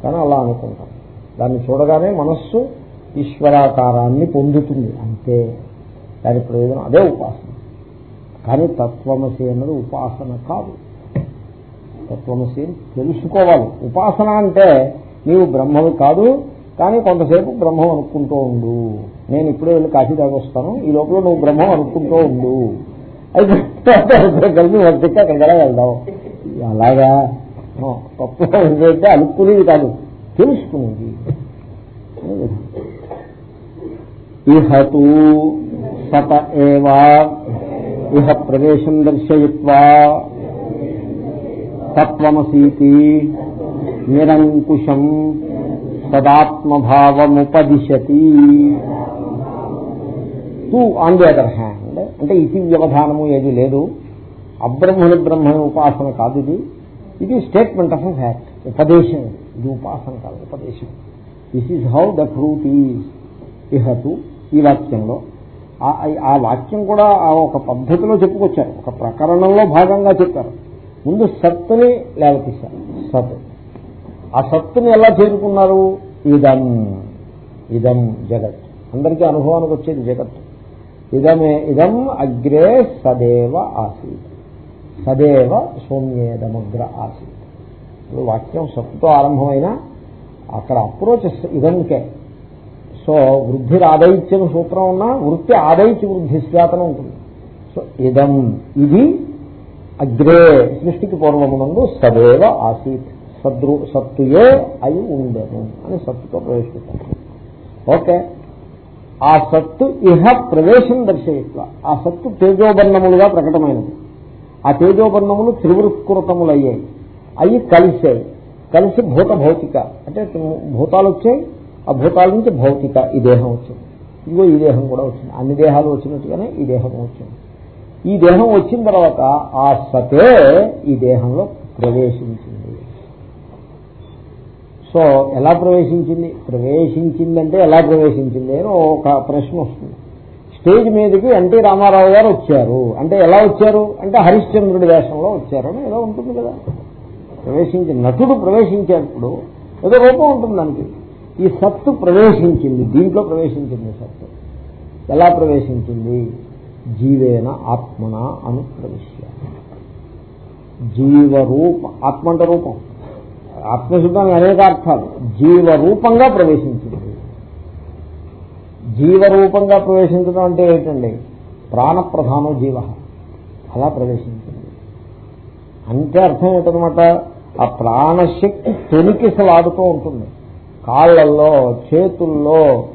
కానీ అలా అనుకుంటాం. దాన్ని చూడగానే మనస్సు ఈశ్వరాకారాన్ని పొందుతుంది. అంతే. దాని ప్రయోజనం అదే ఉపాసన. కానీ తత్వమసి అన్నది ఉపాసన కాదు. తత్వమసి తెలుసుకోవాలి. ఉపాసన అంటే నీవు బ్రహ్మవి కాదు కానీ కొంతసేపు బ్రహ్మం అనుకుంటూ ఉండు. నేను ఇప్పుడే వెళ్ళి కాశీ తాగొస్తాను ఈ లోపల నువ్వు బ్రహ్మం అనుకుంటూ ఉండు. అయితే ఇద్దరు కలిసి వర్తికి అక్కడికి వెళ్దాం? అలాగా. నో, తత్వం ఏంటంటే అనుకునేది కాదు. తెలుసుకునేది ఇహతు సత ఏవా ఇహ ప్రవేశం దర్శయిత్వా తత్వమసీతి నిరంకుశం సదాత్మభావముపదిశతి too on the other hand అంటే ఇతి వ్యవధానము ఏది లేదు। అబ్రహ్మని బ్రహ్మని ఉపాసన కాదు ఇది. ఇది స్టేట్మెంట్ ఆఫ్ ఫ్యాక్ట్ ఉపదేశం ఇది ఉపాసన కాదు ఉపదేశం this is how the truth is ఇహతు ఈ వాక్యంలో ఆ- ఆ వాక్యం కూడా ఆ ఒక పద్ధతిలో చెప్పుకొచ్చారు. ఒక ప్రకరణంలో భాగంగా చెప్పారు. ముందు సత్తుని లేవతీశారు సత్ ఆ సత్తుని ఎలా చేరుకున్నారు? ఇదం. ఇదం జగత్. అందరికీ అనుభవానికి వచ్చేది జగత్. ఇదమే ఇదం అగ్రే సదేవ ఆసీత్. సదేవ సౌమ్యేదమగ్ర ఆసీత్. ఇప్పుడు వాక్యం సత్తుతో ఆరంభమైన అక్కడ అప్రోచ్ ఇదంకే సో వృద్ధి ఆదైత్యం సూత్రం ఉన్నా వృత్తి ఆదైత్య వృద్ధి శాతం ఉంటుంది. సో ఇదం ఇది అగ్రే సృష్టికి పూర్వమునందు సదేవ ఆసీత్. సద్రు సత్తుయే అయి ఉండను అని సత్తుతో ప్రవేశపెట్టారు. ఓకే. ఆ సత్తు ఇహ ప్రవేశం దర్శయిత్వ. ఆ సత్తు తేజోబర్ణములుగా ప్రకటమైనది. ఆ తేజోబన్నములు త్రివృత్కృతములయ్యాయి. అవి కలిసాయి కలిసి భూత భౌతిక. అంటే భూతాలు వచ్చాయి ఆ భూతాల నుంచి భౌతిక ఈ దేహం వచ్చింది. ఇదిగో ఈ దేహం కూడా వచ్చింది. అన్ని దేహాలు వచ్చినట్టుగానే ఈ దేహం వచ్చింది. ఈ దేహం వచ్చిన తర్వాత ఆ సతే ఈ దేహంలో ప్రవేశించింది. సో ఎలా ప్రవేశించింది? ప్రవేశించిందంటే ఎలా ప్రవేశించింది అని ఒక ప్రశ్న వస్తుంది. స్టేజ్ మీదకి ఎన్టీ రామారావు గారు వచ్చారు. అంటే ఎలా వచ్చారు? అంటే హరిశ్చంద్రుడి వేషంలో వచ్చారు అని ఏదో ఉంటుంది కదా. ప్రవేశించి నటుడు ప్రవేశించేటప్పుడు ఏదో రూపం ఉంటుంది దానికి. ఈ సత్తు ప్రవేశించింది దీంట్లో ప్రవేశించింది సత్తు. ఎలా ప్రవేశించింది? జీవేన ఆత్మన అను జీవరూప ఆత్మ అంటే రూపం. ఆత్మశుద్ధానికి అనేక అర్థాలు. జీవరూపంగా ప్రవేశించింది. జీవరూపంగా ప్రవేశించడం అంటే ఏంటండి? ప్రాణప్రధానం జీవ. అలా ప్రవేశించింది. అంటే అర్థం ఏంటనమాట ఆ ప్రాణశక్తి తొలికిసలాడుతూ ఉంటుంది. కాళ్ళల్లో చేతుల్లో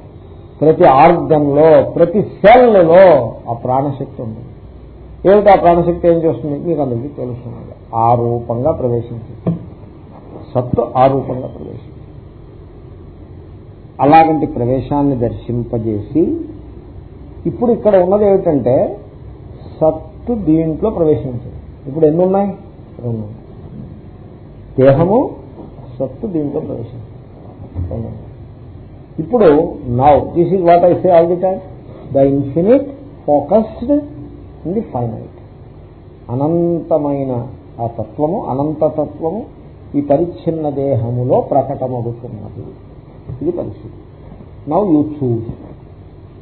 ప్రతి ఆర్గన్లో ప్రతి సెల్లో ఆ ప్రాణశక్తి ఉంది ఏమిటి ఆ ప్రాణశక్తి ఏం చేస్తుంది? మీకు అందరికీ తెలుస్తున్నది ఆ రూపంగా ప్రవేశించింది. సత్తు ఆ రూపంగా ప్రవేశించింది. అలాగంటి ప్రవేశాన్ని దర్శింపజేసి ఇప్పుడు ఇక్కడ ఉన్నది ఏమిటంటే సత్తు దీంట్లో ప్రవేశించింది. ఇప్పుడు ఎన్ని ఉన్నాయి? రెండు. దేహము సత్తు దీంట్లో ప్రవేశించింది. ఇప్పుడు now this is what I say all the time the infinite focused in the finite అనంతమైన ఆ తత్వము అనంత తత్వము ఈ పరిచ్ఛిన్న దేహములో ప్రకటమవుతున్నది ఇది పరిస్థితి నవ్ యూ చూజ్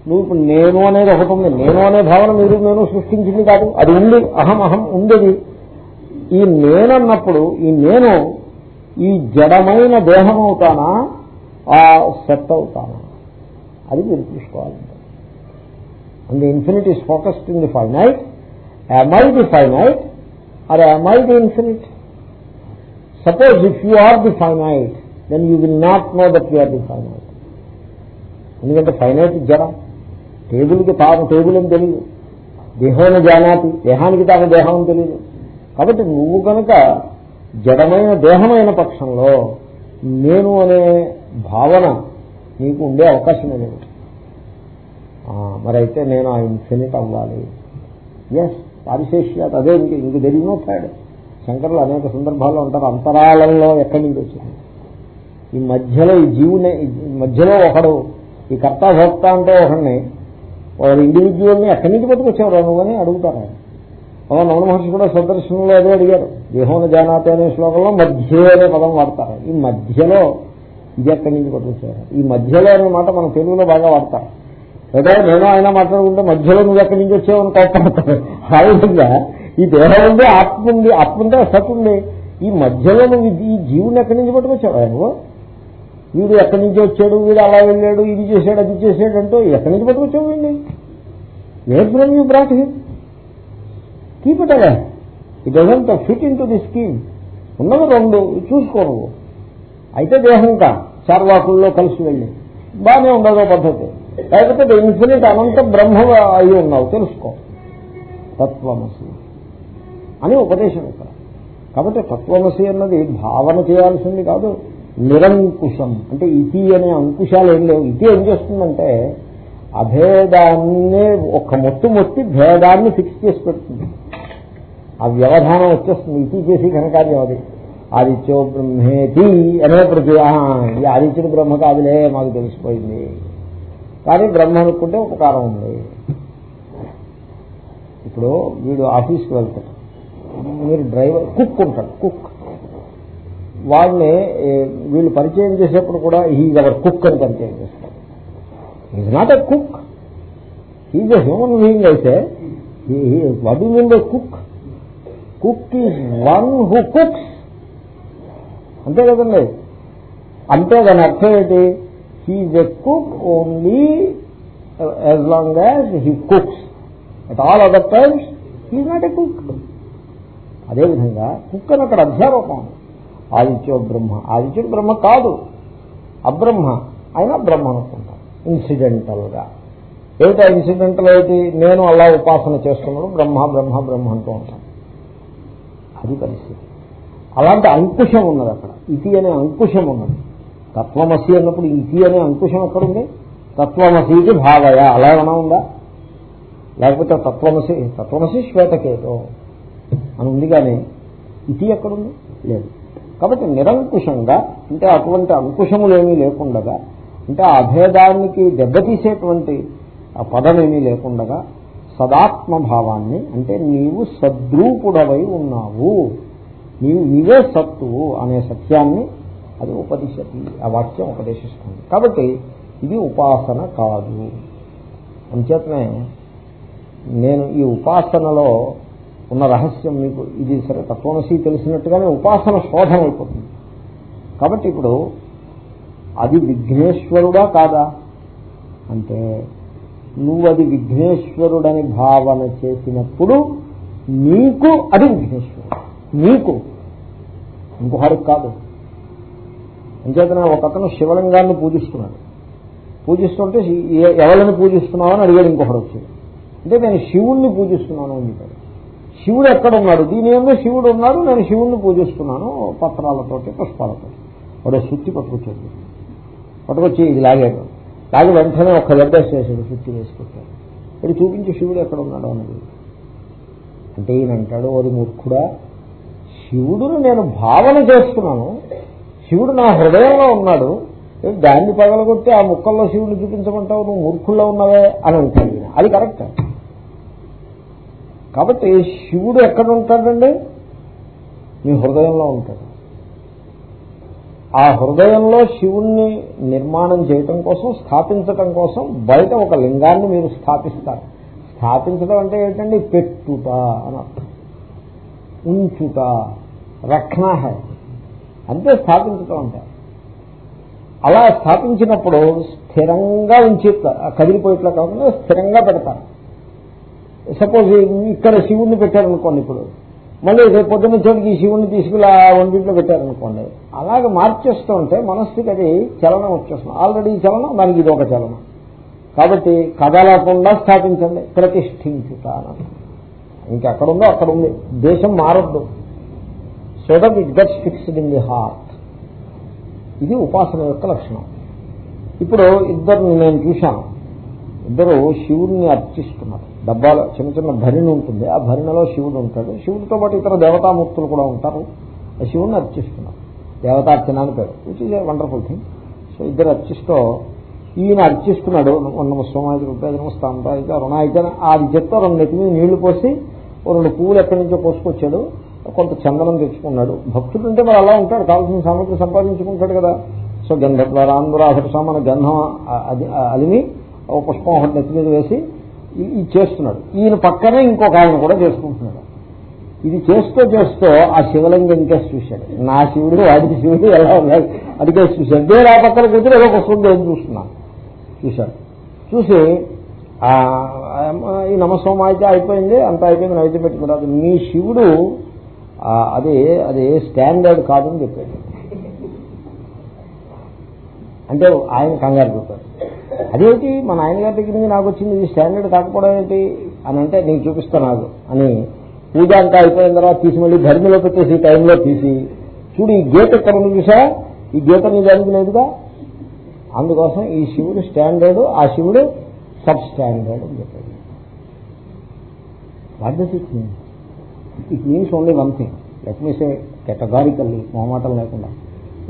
నువ్వు ఇప్పుడు నేను అనేది ఒకటి ఉంది. నేను అనే భావన మీరు నేను సృష్టించింది కాదు. అది ఉంది. అహం అహం ఉండేది. ఈ నేనన్నప్పుడు ఈ నేను ఈ జడమైన దేహం అవుతానా ఆ సెట్ అవుతానా అది మీరు చూసుకోవాలంటే and infinite is focused in the finite I the finite or I the infinite suppose if you are the finite then you will not know that you are the finite ఎందుకంటే ఫైనైట్ జడ టేబుల్కి తాను టేబుల్ అని తెలియదు దేహోన జానాతి. దేహానికి తాను దేహం అని తెలియదు కాబట్టి నువ్వు కనుక జడమైన దేహమైన పక్షంలో నేను అనే భావన నీకు ఉండే అవకాశం లేదు. మరైతే నేను ఆ ఇన్ఫినిట్ అవ్వాలి. ఎస్ పారిశేష్యాత్ అదే ఇంక ఇంక తెలియనో ఫ్యాడ్ శంకర్లు అనేక సందర్భాల్లో ఉంటారు. అంతరాళంలో ఎక్కడి నుంచి వచ్చింది? ఈ మధ్యలో ఈ జీవుని మధ్యలో ఒకడు ఈ కర్త భోక్త అంటే ఒకడిని వాడు ఇండివిజువల్ని ఎక్కడి నుంచి పట్టుకొచ్చావు అని అడుగుతారు అలా నవన మహర్షి కూడా సదర్శనంలో అదే అడిగారు. దేహోన జానాత అనే శ్లోకంలో మధ్య అనే పదం వాడతారు. ఈ మధ్యలో ఇది ఎక్కడి నుంచి పట్టుకొచ్చారు? ఈ మధ్యలో అనే మాట మన తెలుగులో బాగా వాడతారు. లేదా నేను ఆయన మాట్లాడుకుంటే మధ్యలో నువ్వు ఎక్కడి నుంచి వచ్చావు అని కోపడతారు. ఆ విధంగా ఈ దేహం ఉంది ఆత్మ ఉంది ఆత్మ ఉంటే సత్ ఉంది. ఈ మధ్యలో నువ్వు ఈ జీవుని ఎక్కడి నుంచి పట్టుకొచ్చావు? ఆయన వీడు ఎక్కడి నుంచి వచ్చాడు? వీడు అలా వెళ్ళాడు ఇది చేశాడు అది చేశాడు అంటూ ఎక్కడి నుంచి పట్టుకొచ్చావు వీడిని? ఏ from you brought him keep it away it doesn't fit in to the scheme ఉన్నవి రెండు చూసుకో అయితే దేహం కా? చార్వాకుల్లో కలిసి వెళ్ళి. బాగానే ఉండదో పద్ధతి. లేకపోతే ఇన్ఫినిట్ అనంత బ్రహ్మ అయి ఉన్నావు తెలుసుకో. తత్వమసి అని ఉపదేశం ఇక్కడ కాబట్టి తత్వమసి అన్నది భావన చేయాల్సింది కాదు నిరంకుశం. అంటే ఇతి అనే అంకుశాలు ఏం లేవు. ఇతి ఏం చేస్తుందంటే అభేదాన్ని ఒక మొట్టు మొట్టి భేదాన్ని ఫిక్స్ చేసి పెడుతుంది. ఆ వ్యవధానం వచ్చేస్తుంది. ఇటు చేసి ఘనకార్యం అది. ఆదిత్యో బ్రహ్మేతి అనే ప్రతి ఈ ఆదిత్యుడు బ్రహ్మ కాదులే మాకు తెలిసిపోయింది. కానీ బ్రహ్మ అనుకుంటే ఉపకారం ఉంది. ఇప్పుడు వీడు ఆఫీస్కి వెళ్తాడు. మీరు డ్రైవర్ కుక్ ఉంటాడు కుక్. వాడిని వీళ్ళు పరిచయం చేసేప్పుడు కూడా ఈజ్ అవర్ కుక్ అని పరిచయం చేస్తారు is not a cook is a human being అయితే what mean cook? Cook is one who cooks. అంతే కదండి. అంటే దాని అర్థం ఏంటి? He's a cook only as long as he cooks. At all other times he's not a cook. అదేవిధంగా కుక్ అని అక్కడ అధ్యారోపం ఆదిత్యో బ్రహ్మ. ఆదిత్యుడు బ్రహ్మ కాదు. అబ్రహ్మ. అయినా బ్రహ్మ అనుకుంటాం. ఇన్సిడెంటల్గా ఏమిటా ఇన్సిడెంటల్ ఏంటి నేను అలా ఉపాసన చేస్తున్నాను బ్రహ్మ బ్రహ్మ బ్రహ్మ అంటూ ఉంటాను అది పరిస్థితి అలాంటి అంకుశం ఉన్నది అక్కడ. ఇతి అనే అంకుశం ఉన్నది. తత్వమసి అన్నప్పుడు ఇతి అనే అంకుశం ఎక్కడుంది? తత్వమసీకి భావయ. అలా ఏమైనా ఉందా? లేకపోతే తత్వమసి తత్వమసి శ్వేతకేతో. అని ఉంది కానీ ఇది ఎక్కడుంది? లేదు. కాబట్టి నిరంకుశంగా అంటే అటువంటి అంకుశములేమీ లేకుండగా అంటే అభేదానికి దెబ్బతీసేటువంటి ఆ పదమేమీ లేకుండగా సదాత్మభావాన్ని అంటే నీవు సద్రూపుడవై ఉన్నావు. నీవు నీవే సత్తువు అనే సత్యాన్ని అది ఉపదిశతి ఆ వాక్యం ఉపదేశిస్తుంది. కాబట్టి ఇది ఉపాసన కాదు. అంచేతనే నేను ఈ ఉపాసనలో ఉన్న రహస్యం మీకు ఇది సరే తత్వమసి తెలిసినట్టుగానే ఉపాసన శోధన అయిపోతుంది. కాబట్టి ఇప్పుడు అది విఘ్నేశ్వరుడా కాదా? అంటే నువ్వు అది విఘ్నేశ్వరుడని భావన చేసినప్పుడు నీకు అది విఘ్నేశ్వరుడు. నీకు. ఇంకొకరికి కాదు. అంచేతనే ఒక అతను శివలింగాన్ని పూజిస్తున్నాడు. పూజిస్తుంటే ఎవరిని పూజిస్తున్నావు అని అడిగాడు ఇంకొకడు వచ్చి అంటే నేను శివుణ్ణి పూజిస్తున్నాను అని చెప్పాడు. శివుడు ఎక్కడ ఉన్నాడు దీని ఏమో శివుడు ఉన్నాడు నేను శివుణ్ణి పూజిస్తున్నాను పత్రాలతోటి పుష్పాలతో వాడు సుత్తి పట్టుకొచ్చాడు. పట్టుకొచ్చి ఇది లాగాడు. లాగి వెంటనే ఒక్క దెబ్బేసేసాడు సుత్తి వేసుకుంటాడు ఇది చూపించి శివుడు ఎక్కడ ఉన్నాడు అన్నది. అంటే ఈయన అంటాడు ఓరి మూర్ఖుడా శివుడును నేను భావన చేస్తున్నాను. శివుడు నా హృదయంలో ఉన్నాడు. దాన్ని పగలగొట్టి ఆ ముక్కల్లో శివుడిని చూపించమంటావు? నువ్వు మూర్ఖుల్లో ఉన్నావే? అని అంటాడు అది కరెక్ట్. కాబట్టి శివుడు ఎక్కడ ఉంటాడండి? మీ హృదయంలో ఉంటాడు. ఆ హృదయంలో శివుణ్ణి నిర్మాణం చేయటం కోసం స్థాపించటం కోసం బయట ఒక లింగాన్ని మీరు స్థాపిస్తారు. స్థాపించడం అంటే ఏంటండి? పెట్టుట అని అర్థం. ఉంచుట రక్షణ హై. అంతే స్థాపించటం అంటే. అలా స్థాపించినప్పుడు స్థిరంగా ఉంచి కదిలిపోయేట్లా కాకుండా స్థిరంగా పెడతారు. సపోజ్ ఇక్కడ శివుణ్ణి పెట్టారనుకోండి ఇప్పుడు. మళ్ళీ రేపు పొద్దున్న చోటికి ఈ శివుణ్ణి తీసుకుని ఆ వంటింట్లో పెట్టారనుకోండి. అలాగే మార్చేస్తూ ఉంటే మనస్సుకి అది చలనం వచ్చేస్తుంది. ఆల్రెడీ చలనం దానికి ఇది ఒక చలనం. కాబట్టి కదలకుండా స్థాపించండి. ప్రతిష్ఠించుట అని ఇంకెక్కడ ఉందో అక్కడ ఉంది దేశం మారద్దు. So that it gets fixed in the heart ఇది ఉపాసన యొక్క లక్షణం. ఇప్పుడు ఇద్దరు నేను చూశాను. ఇద్దరు శివుడిని అర్చిస్తున్నారు. డబ్బాలో చిన్న చిన్న భరిణి ఉంటుంది. ఆ భరిణలో శివుడు ఉంటాడు. శివుడితో పాటు ఇతర దేవతామూర్తులు కూడా ఉంటారు. ఆ శివుడిని అర్చిస్తున్నారు. దేవతార్చన అని పేరు which is a wonderful thing so ఇద్దరు అర్చిస్తూ ఈయన అర్చిస్తున్నాడు. నమస్వామి రూపాయలు నమస్తాంత అయితే రుణ అయితే ఆ చెప్తే రెండు నెత్తి మీద నీళ్ళు పోసి ఓ రెండు పువ్వులు ఎక్కడి నుంచో పోసుకొచ్చాడు. కొంత చందనం తెచ్చుకున్నాడు. భక్తుడు అంటే మరి అలా ఉంటాడు. కావాల్సిన సామర్థ్యం సంపాదించుకుంటాడు కదా. సో గంధ రాంధ్రాభట సామాన గంధం అది అలిమి ఒక పుష్పం ఒకటి నెత్తి మీద వేసి ఇది చేస్తున్నాడు. ఈయన పక్కనే ఇంకొక ఆయన కూడా చేసుకుంటున్నాడు. ఇది చేస్తూ చేస్తూ ఆ శివలింగం ఇంకేసి చూశాడు. నా శివుడు వాడికి శివుడు ఎలా ఉన్నాయి? అడిగేసి చూశాడు. నేను ఆ పక్కన కూతురు ఏదో ఒక సుందరం చూస్తున్నాను చూశాడు. చూసి ఈ నమస్వామి అయితే అయిపోయింది అంత అయిపోయింది నైతే పెట్టుకున్నాడు మీ శివుడు అది అది స్టాండర్డ్ కాదని చెప్పాడు. అంటే ఆయన కంగారు చెప్పాడు అదేంటి? మా నాయనగారి దగ్గర నుంచి నాకు వచ్చింది ఇది స్టాండర్డ్ కాకపోవడం ఏంటి? అని అంటే నీకు చూపిస్తా నాకు అని పూజ అంతా అయిపోయిన తర్వాత తీసి మళ్ళీ ధర్మిలో పెట్టేసి ఈ టైంలో తీసి చూడు ఈ గీత ఎక్కడ ఉంది చూసా? ఈ గీత నీ దానికి లేదుగా? అందుకోసం ఈ శివుడు స్టాండర్డ్ ఆ శివుడు సబ్ స్టాండర్డ్ అని చెప్పాడు. What does it mean it means only one thing let me say categorically మొహమాటం లేకుండా.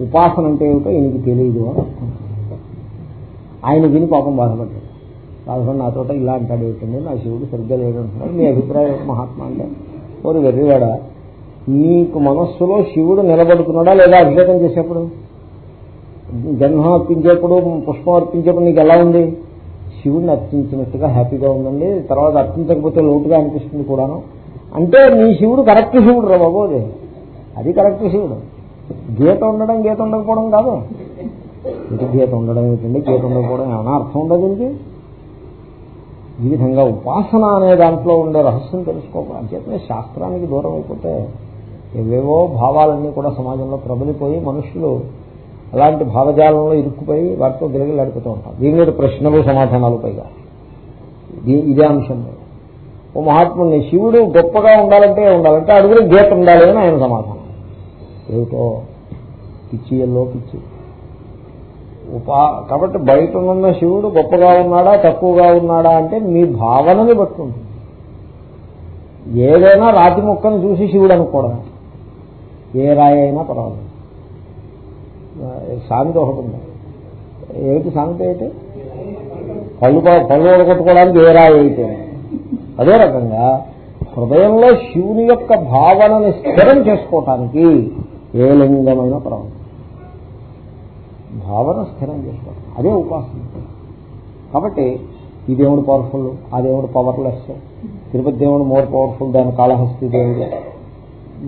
ఉపాసన అంటే ఏమిటో ఈయనకి తెలియదు అని అర్థం. ఆయన విని పాపం బాధపడ్డాడు. బాధపడి నాతో ఇలా అంటాడు ఏంటండి నా శివుడు సరిగ్గా లేడు అంటున్నాడు. మీ అభిప్రాయం మహాత్మా అంటే? ఓరు వెర్రివాడా నీకు మనస్సులో శివుడు నిలబడుతున్నాడా లేదా అభిషేకం చేసేప్పుడు? గంధం అర్పించేప్పుడు పుష్పం అర్పించేప్పుడు నీకు ఎలా ఉంది? శివుడిని అర్పించినట్టుగా హ్యాపీగా ఉందండి. తర్వాత అర్పించకపోతే లోటుగా అనిపిస్తుంది కూడాను. అంటే నీ శివుడు కరెక్ట్ శివుడు రా బాబు అది. అది కరెక్ట్ శివుడు. గీత ఉండడం గీత ఉండకపోవడం కాదు. ఇంటి గీత ఉండడం ఏమిటండి గీత ఉండకపోవడం ఏమైనా అర్థం ఉండదు ఈ విధంగా ఉపాసన అనే దాంట్లో ఉండే రహస్యం తెలుసుకోవాలి అంచేతనే శాస్త్రానికి దూరం అయిపోతే ఏవేవో భావాలన్నీ కూడా సమాజంలో ప్రబలిపోయి మనుషులు అలాంటి భావజాలంలో ఇరుక్కుపోయి వాటితో గిరగిలాడిపోతూ ఉంటారు. దీని మీద ప్రశ్నలు సమాధానాలు పైగా. ఇది- ఇదే అంశం. ఓ మహాత్ముని శివుడు గొప్పగా ఉండాలంటే ఉండాలంటే అడుగులు గీత ఉండాలి అని ఆయన సమాధానం. ఏమిటో పిచ్చి ఎల్లో పిచ్చి. ఉపా కాబట్టి బయట ఉన్న శివుడు గొప్పగా ఉన్నాడా తక్కువగా ఉన్నాడా అంటే మీ భావనని బట్టి ఉంటుంది ఏదైనా రాతి ముక్కను చూసి శివుడు అనుకోవడం. ఏ రాయి అయినా పర్వాలేదు. సామెత ఒకటి ఉంది. ఏమిటి సామెత ఏంటి పళ్ళు పళ్ళు కొట్టుకోవడానికి ఏ రాయి అయితే? అదే రకంగా హృదయంలో శివుని యొక్క భావనని స్థిరం చేసుకోవటానికి ఏ లింగమైన పర్వాలేదు. భావన స్థిరం చేసుకోవడం అదే ఉపాసన. కాబట్టి ఈ దేవుడు పవర్ఫుల్ ఆ దేవుడు పవర్లెస్ తిరుపతి దేవుడు మోర్ పవర్ఫుల్ దాని కాళహస్తి దేవుడు.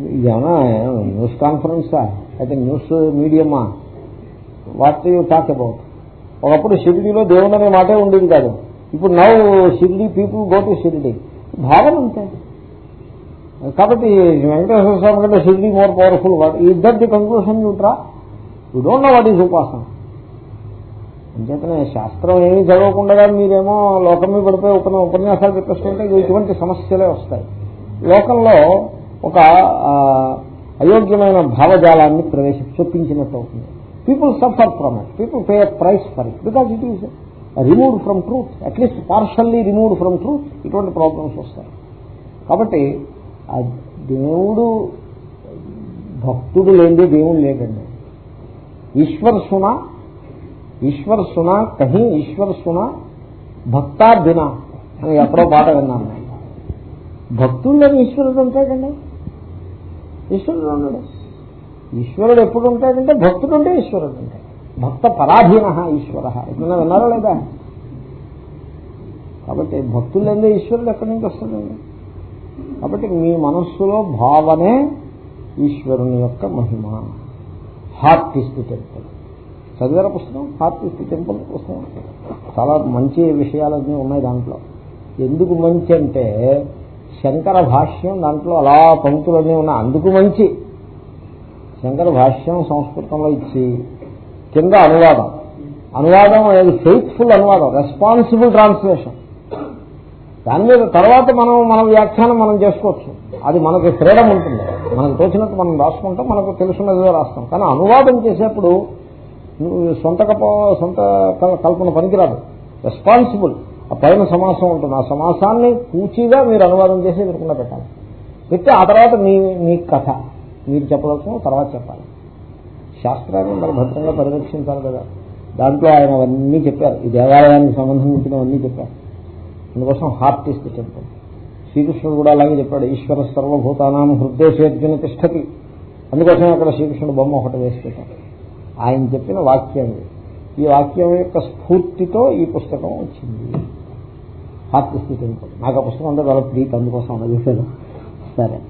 ఇదేమన్నా న్యూస్ కాన్ఫరెన్సా అయితే న్యూస్ మీడియమా వాట్ యూ టాక్ అబౌట్ ఒకప్పుడు షిరిడీలో దేవుడు అనే మాటే ఉండేది కాదు. ఇప్పుడు నవ్వు Shirdi people go to Shirdi. భావన అంతే. కాబట్టి వెంకటేశ్వర స్వామి కంటే షిరిడి మోర్ పవర్ఫుల్ వాట్ ఇద్దరు conclusion you you don't know what is ఉపాసన అంచేతనే శాస్త్రం ఏమీ చదవకుండా మీరేమో లోకం మీద పడిపోయి ఉప ఉపన్యాసాలు చెప్పేస్తుంటే ఇటువంటి సమస్యలే వస్తాయి. లోకంలో ఒక అయోగ్యమైన భావజాలాన్ని ప్రవేశ చొప్పించినట్టు అవుతుంది. People suffer from it people pay price for it because it is removed from truth at least partially removed from truth ఇటువంటి ప్రాబ్లమ్స్ వస్తాయి. కాబట్టి దేవుడు భక్తుడు లేని దేవుడు లేదండి ఈశ్వర్ సునా ఈశ్వర్ సునా కహీ ఈశ్వర్ సునా భక్తా బినా అని ఎక్కడో పాట విన్నాను భక్తుల్లోని ఈశ్వరుడు ఉంటాడండి ఈశ్వరుడు ఉన్నాడు ఈశ్వరుడు ఎప్పుడు ఉంటాడంటే భక్తుడు ఉంటే ఈశ్వరుడు ఉంటాడు భక్త పరాధీన ఈశ్వర ఎప్పుడైనా విన్నారో లేదా కాబట్టి భక్తులందే ఈశ్వరుడు ఎక్కడి నుంచి వస్తుందండి కాబట్టి మీ మనస్సులో భావనే ఈశ్వరుని యొక్క మహిమ హార్ట్ ఇస్ ది టెంపుల్. చదివార పుస్తకం? హార్ట్ ఇస్ ది టెంపుల్ పుస్తకం. చాలా మంచి విషయాలన్నీ ఉన్నాయి దాంట్లో. ఎందుకు మంచి అంటే శంకర భాష్యం దాంట్లో అలా పంక్తులన్నీ ఉన్నాయి. అందుకు మంచి. శంకర భాష్యం సంస్కృతంలో ఇచ్చి కింద అనువాదం. అనువాదం అనేది ఫెయిత్ఫుల్ అనువాదం రెస్పాన్సిబుల్ ట్రాన్స్లేషన్ దాని మీద తర్వాత మనం మన వ్యాఖ్యానం మనం చేసుకోవచ్చు. అది మనకి ఫ్రీడమ్ ఉంటుంది. మనకు తోచినట్టు మనం రాసుకుంటాం మనకు తెలుసున్నదిగా రాస్తాం. కానీ అనువాదం చేసేప్పుడు సొంత సొంత కల్పన పనికిరాదు. రెస్పాన్సిబుల్ ఆ పైన సమాసం ఉంటుంది. ఆ సమాసాన్ని పూచిగా మీరు అనువాదం చేసి ఎదుర్కొండా పెట్టాలి. పెట్టి ఆ తర్వాత మీ మీ కథ. మీరు చెప్పవలసిన తర్వాత చెప్పాలి. శాస్త్రాన్ని మరి భద్రంగా పరిరక్షించాలి కదా. దాంట్లో ఆయన అవన్నీ చెప్పారు. ఈ దేవాలయానికి సంబంధించినవన్నీ చెప్పారు. అందుకోసం హార్ట్ ఇస్ టెంపుల్ శ్రీకృష్ణుడు కూడా అలాగే చెప్పాడు ఈశ్వర సర్వభూతానాం హృదయసేర్జున తిష్టతి. అందుకోసం అక్కడ శ్రీకృష్ణుడు బొమ్మ ఒకటి వేసి పెట్టాడు. ఆయన చెప్పిన వాక్యం ఈ వాక్యం యొక్క స్ఫూర్తితో ఈ పుస్తకం వచ్చింది. హార్ట్ ఇస్ నాకు ఆ పుస్తకం అంతా చాలా ప్రీతి అందుకోసం అలా సరే.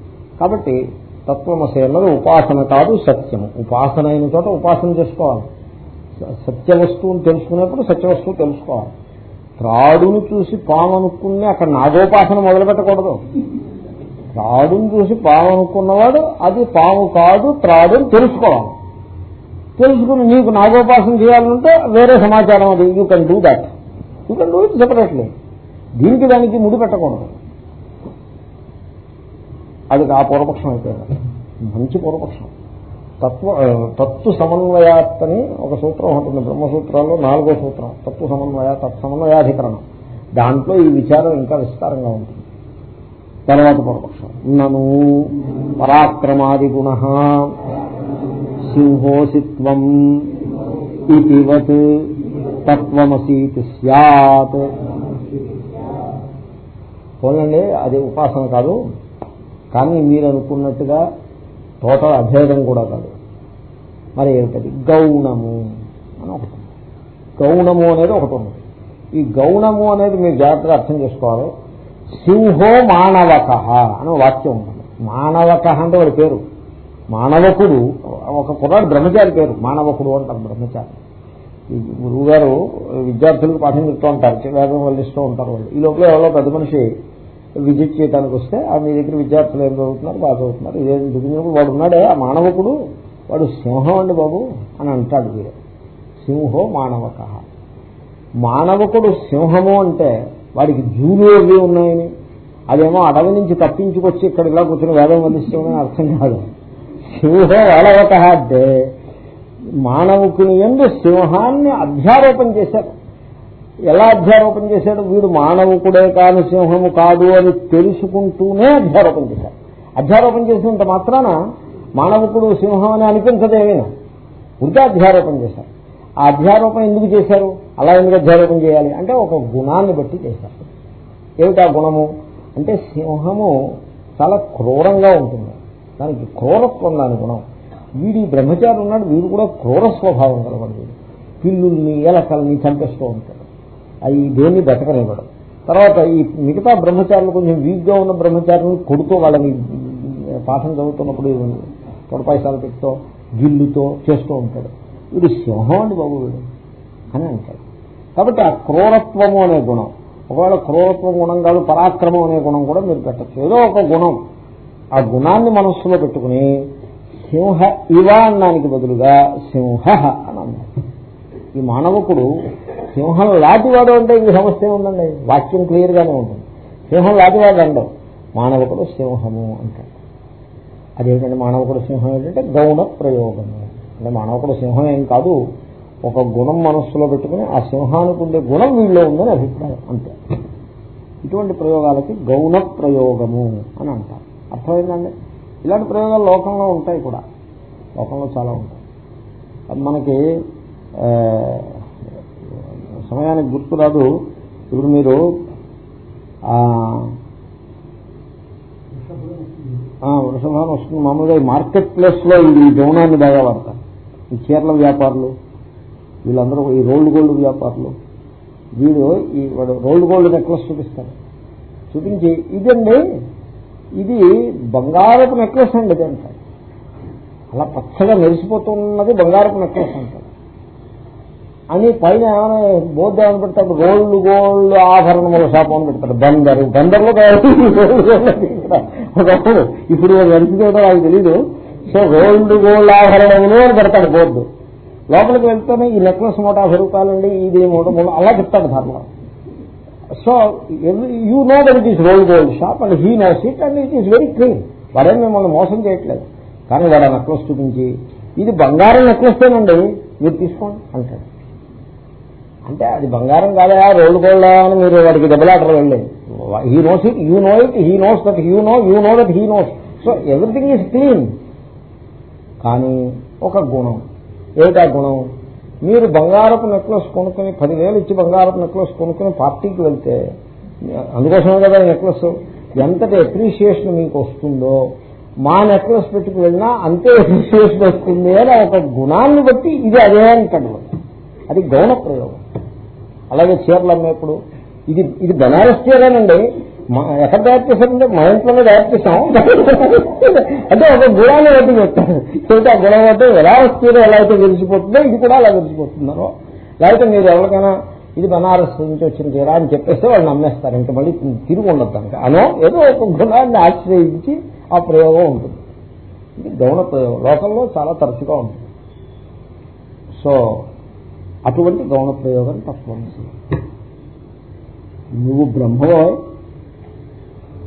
కాబట్టి తత్వమసి అన్నది ఉపాసన కాదు సత్యము. ఉపాసన అయిన చోట ఉపాసన చేసుకోవాలి. సత్య వస్తువును తెలుసుకునేప్పుడు సత్య వస్తువు తెలుసుకోవాలి. త్రాడును చూసి పాము అనుకుని అక్కడ నాగోపాసన మొదలు పెట్టకూడదు త్రాడును చూసి పాము అనుకున్నవాడు అది పాము కాదు త్రాడు అని తెలుసుకోవాలి. తెలుసుకుని నీకు నాగోపాసన చేయాలంటే వేరే సమాచారం అది. You can do that you can do it separately దీనికి దానికి ముడి పెట్టకూడదు. అది ఆ పూర్వపక్షం అయిపోయింది. మంచి పూర్వపక్షం తత్వ తత్తు సమన్వయాత్ అని ఒక సూత్రం ఉంటుంది. బ్రహ్మసూత్రాల్లో నాలుగో సూత్రం. తత్వ సమన్వయ తత్సమన్వయాధికరణం దాంట్లో ఈ విచారం ఇంకా విస్తారంగా ఉంటుంది. తర్వాత పూర్వపక్షం నను పరాక్రమాది గుణ సింహోసిత్వం ఇతివత్ తత్వమసీతి సత్ పోలండి అది ఉపాసన కాదు. కానీ మీరు అనుకున్నట్టుగా టోటల్ అభేదం కూడా కాదు. మరి ఏమిటది గౌణము అని ఒకటి గౌణము అనేది ఒకటి ఉంది. ఈ గౌణము అనేది మీరు జాగ్రత్తగా అర్థం చేసుకోవాలి. సింహో మానవక అనే వాక్యం ఉంటుంది. మానవక అంటే వాడి పేరు. మానవకుడు ఒక కుర్రాడు బ్రహ్మచారి పేరు. మానవకుడు అంటారు బ్రహ్మచారి. గురువు గారు విద్యార్థులకు పాఠం చెప్తూ ఉంటారు. వేగం వల్లిస్తూ ఉంటారు వాళ్ళు. ఈ లోపల ఎవరో పెద్ద మనిషి విజిట్ చేయడానికి వస్తే ఆ మీ దగ్గర విద్యార్థులు ఏం చదువుతున్నారు? బాగా చదువుతున్నారు. ఇదేం దిగినప్పుడు వాడు ఉన్నాడే ఆ మానవకుడు వాడు సింహం అండి బాబు అని అంటాడు వీడు. సింహో మానవక. మానవకుడు సింహము అంటే వాడికి జూలు అవి ఉన్నాయని? అదేమో అడవి నుంచి తప్పించుకొచ్చి ఇక్కడ ఇలా కూర్చొని వేదం వదిలిస్తామని అర్థం కాదు. సింహో వేళవక అంటే మానవుకుని ఎందు సింహాన్ని అధ్యారోపణ చేశారు ఎలా అధ్యారోపణ చేశాడు? వీడు మానవుకుడే కాని సింహము కాదు అని తెలుసుకుంటూనే అధ్యారోపణ చేశారు అధ్యారోపణ చేసినంత మాత్రాన మానవకుడు సింహం అని అనిపించదేమైనా ఉంటే అధ్యారోపణ చేశారు. ఆ అధ్యారోపణ ఎందుకు చేశారు? అలా ఎందుకు అధ్యారోపణ చేయాలి? అంటే ఒక గుణాన్ని బట్టి చేశారు. ఏమిటా గుణము? అంటే సింహము చాలా క్రూరంగా ఉంటుంది. దానికి క్రూరత్వం దాని గుణం. వీడి బ్రహ్మచారి ఉన్నాడు వీడు కూడా క్రూర స్వభావం కలవాడు పిల్లుల్ని ఎలకల్ని చంపేస్తూ ఉంటాడు. అవి దేన్ని బతకనివ్వడం. తర్వాత ఈ మిగతా బ్రహ్మచారులు కొంచెం వీక్గా ఉన్న బ్రహ్మచారులను కొడుతూ వాళ్ళని పాఠం చదువుతున్నప్పుడు తొడపాయసాలు పెట్టుతో గిల్లుతో చేస్తూ ఉంటాడు. వీడు సింహం అండి బాబు వీడు అని అంటాడు. కాబట్టి ఆ క్రూరత్వము అనే గుణం ఒకవేళ క్రూరత్వం గుణం కాదు పరాక్రమం అనే గుణం కూడా మీరు పెట్టచ్చు. ఏదో ఒక గుణం. ఆ గుణాన్ని మనస్సులో పెట్టుకుని సింహ ఇవ అన్నానికి బదులుగా సింహ అని ఈ మానవకుడు సింహం లాంటివాడు అంటే ఈ సమస్య ఉందండి వాక్యం క్లియర్గానే ఉంటుంది. సింహం లాంటివాడు అండవు మానవకుడు సింహము అంటాడు. అదేంటంటే మానవకుడు సింహం ఏంటంటే గౌణ ప్రయోగము అంటే మానవకుడు సింహం ఏం కాదు ఒక గుణం మనస్సులో పెట్టుకుని ఆ సింహానికి ఉండే గుణం వీళ్ళలో ఉందని అభిప్రాయం అంతే. ఇటువంటి ప్రయోగాలకి గౌణ ప్రయోగము అని అంటారు. అర్థమైందండి? ఇలాంటి ప్రయోగాలు లోకంలో ఉంటాయి కూడా. లోకంలో చాలా ఉంటాయి. అది మనకి సమయానికి గుర్తురాదు. ఇప్పుడు మీరు అనుసంధానం వస్తుంది. మామూలుగా ఈ మార్కెట్ ప్లేస్లో ఈ గౌనాన్ని బాగా వాడతారు. ఈ చీరల వ్యాపారులు వీళ్ళందరూ ఈ రోల్డ్ గోల్డ్ వ్యాపారులు వీడు ఈ వాడు రోల్డ్ గోల్డ్ నెక్లెస్ చూపిస్తారు చూపించి ఇదండి ఇది బంగారపు నెక్లెస్ అండి ఇది అంటారు అలా పచ్చగా మెరిసిపోతున్నది బంగారపు నెక్లెస్ అంటారు అని పైన ఏమైనా బోర్డు ఏమైనా పెడతాడు గోల్డ్ గోల్డ్ ఆభరణముల శాపం అని పెడతాడు బందరు. బందర్లో ఒకప్పుడు ఇప్పుడు వెళ్తుందో నాకు తెలీదు. సో గోల్డ్ గోల్డ్ ఆభరణములు అని పెడతాడు బోర్డు. లోపలికి వెళ్తేనే ఈ నెక్లెస్ మూట యాభై రూపాయలండి ఇది మూట మూడు అలా చెప్తాడు ధర్మం. So you know that it is roll gold shop and he knows it and it is very clean. వాడేం మిమ్మల్ని మోసం చేయట్లేదు. కానీ వాడు ఆ నెక్లెస్ చూపించి ఇది బంగారం నెక్లెస్తేనండి మీరు తీసుకోండి అంటాడు. అంటే అది బంగారం కాదా రోల్ గోల్డ్ అని మీరు వాడికి దెబ్బలాటలు వెళ్ళి he knows it you know it he knows that you know you know that he knows so everything is clean కానీ ఒక గుణం. ఏమిటా గుణం? మీరు బంగారపు నెక్లెస్ కొనుక్కుని పదివేలు ఇచ్చి బంగారపు నెక్లెస్ కొనుక్కుని పార్టీకి వెళ్తే అందుకోసమే కదా నెక్లెస్ ఎంతటి అప్రిషియేషన్ మీకు వస్తుందో మా నెక్లెస్ పెట్టుకు వెళ్ళినా అంతే అప్రిషియేషన్ వస్తుంది అని ఒక గుణాన్ని బట్టి ఇది అదే అంటాడు. అది గౌణ ప్రయోగం. అలాగే చీరలు అమ్మేప్పుడు ఇది ఇది బెనారస్ చీరేనండి. ఎక్కడ తయారు చేశారంటే మా ఇంట్లోనే తయారు చేసాం అంటే ఒక గుణాన్ని బట్టి చెప్తాను చెబితే ఆ గుణం అంటే ఎలా వస్తుందో ఎలా అయితే విరిచిపోతుందో ఇది కూడా అలా విరిచిపోతున్నారో. లేకపోతే మీరు ఎవరికైనా ఇది బనారస్ నుంచి వచ్చిన చీర అని చెప్పేస్తే వాళ్ళు నమ్మేస్తారు. ఇంకా మళ్ళీ తిరిగి ఉండదు కనుక అనో ఏదో ఒక గుణాన్ని ఆశ్రయించి ఆ ప్రయోగం ఉంటుంది. ఇది గౌణ ప్రయోగం. లోకంలో చాలా తరచుగా ఉంటుంది. సో అటువంటి గౌణ ప్రయోగం తప్పనిసరి నువ్వు బ్రహ్మవో.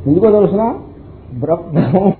ఎందుకో తెలుసిన? బ్రహ్మ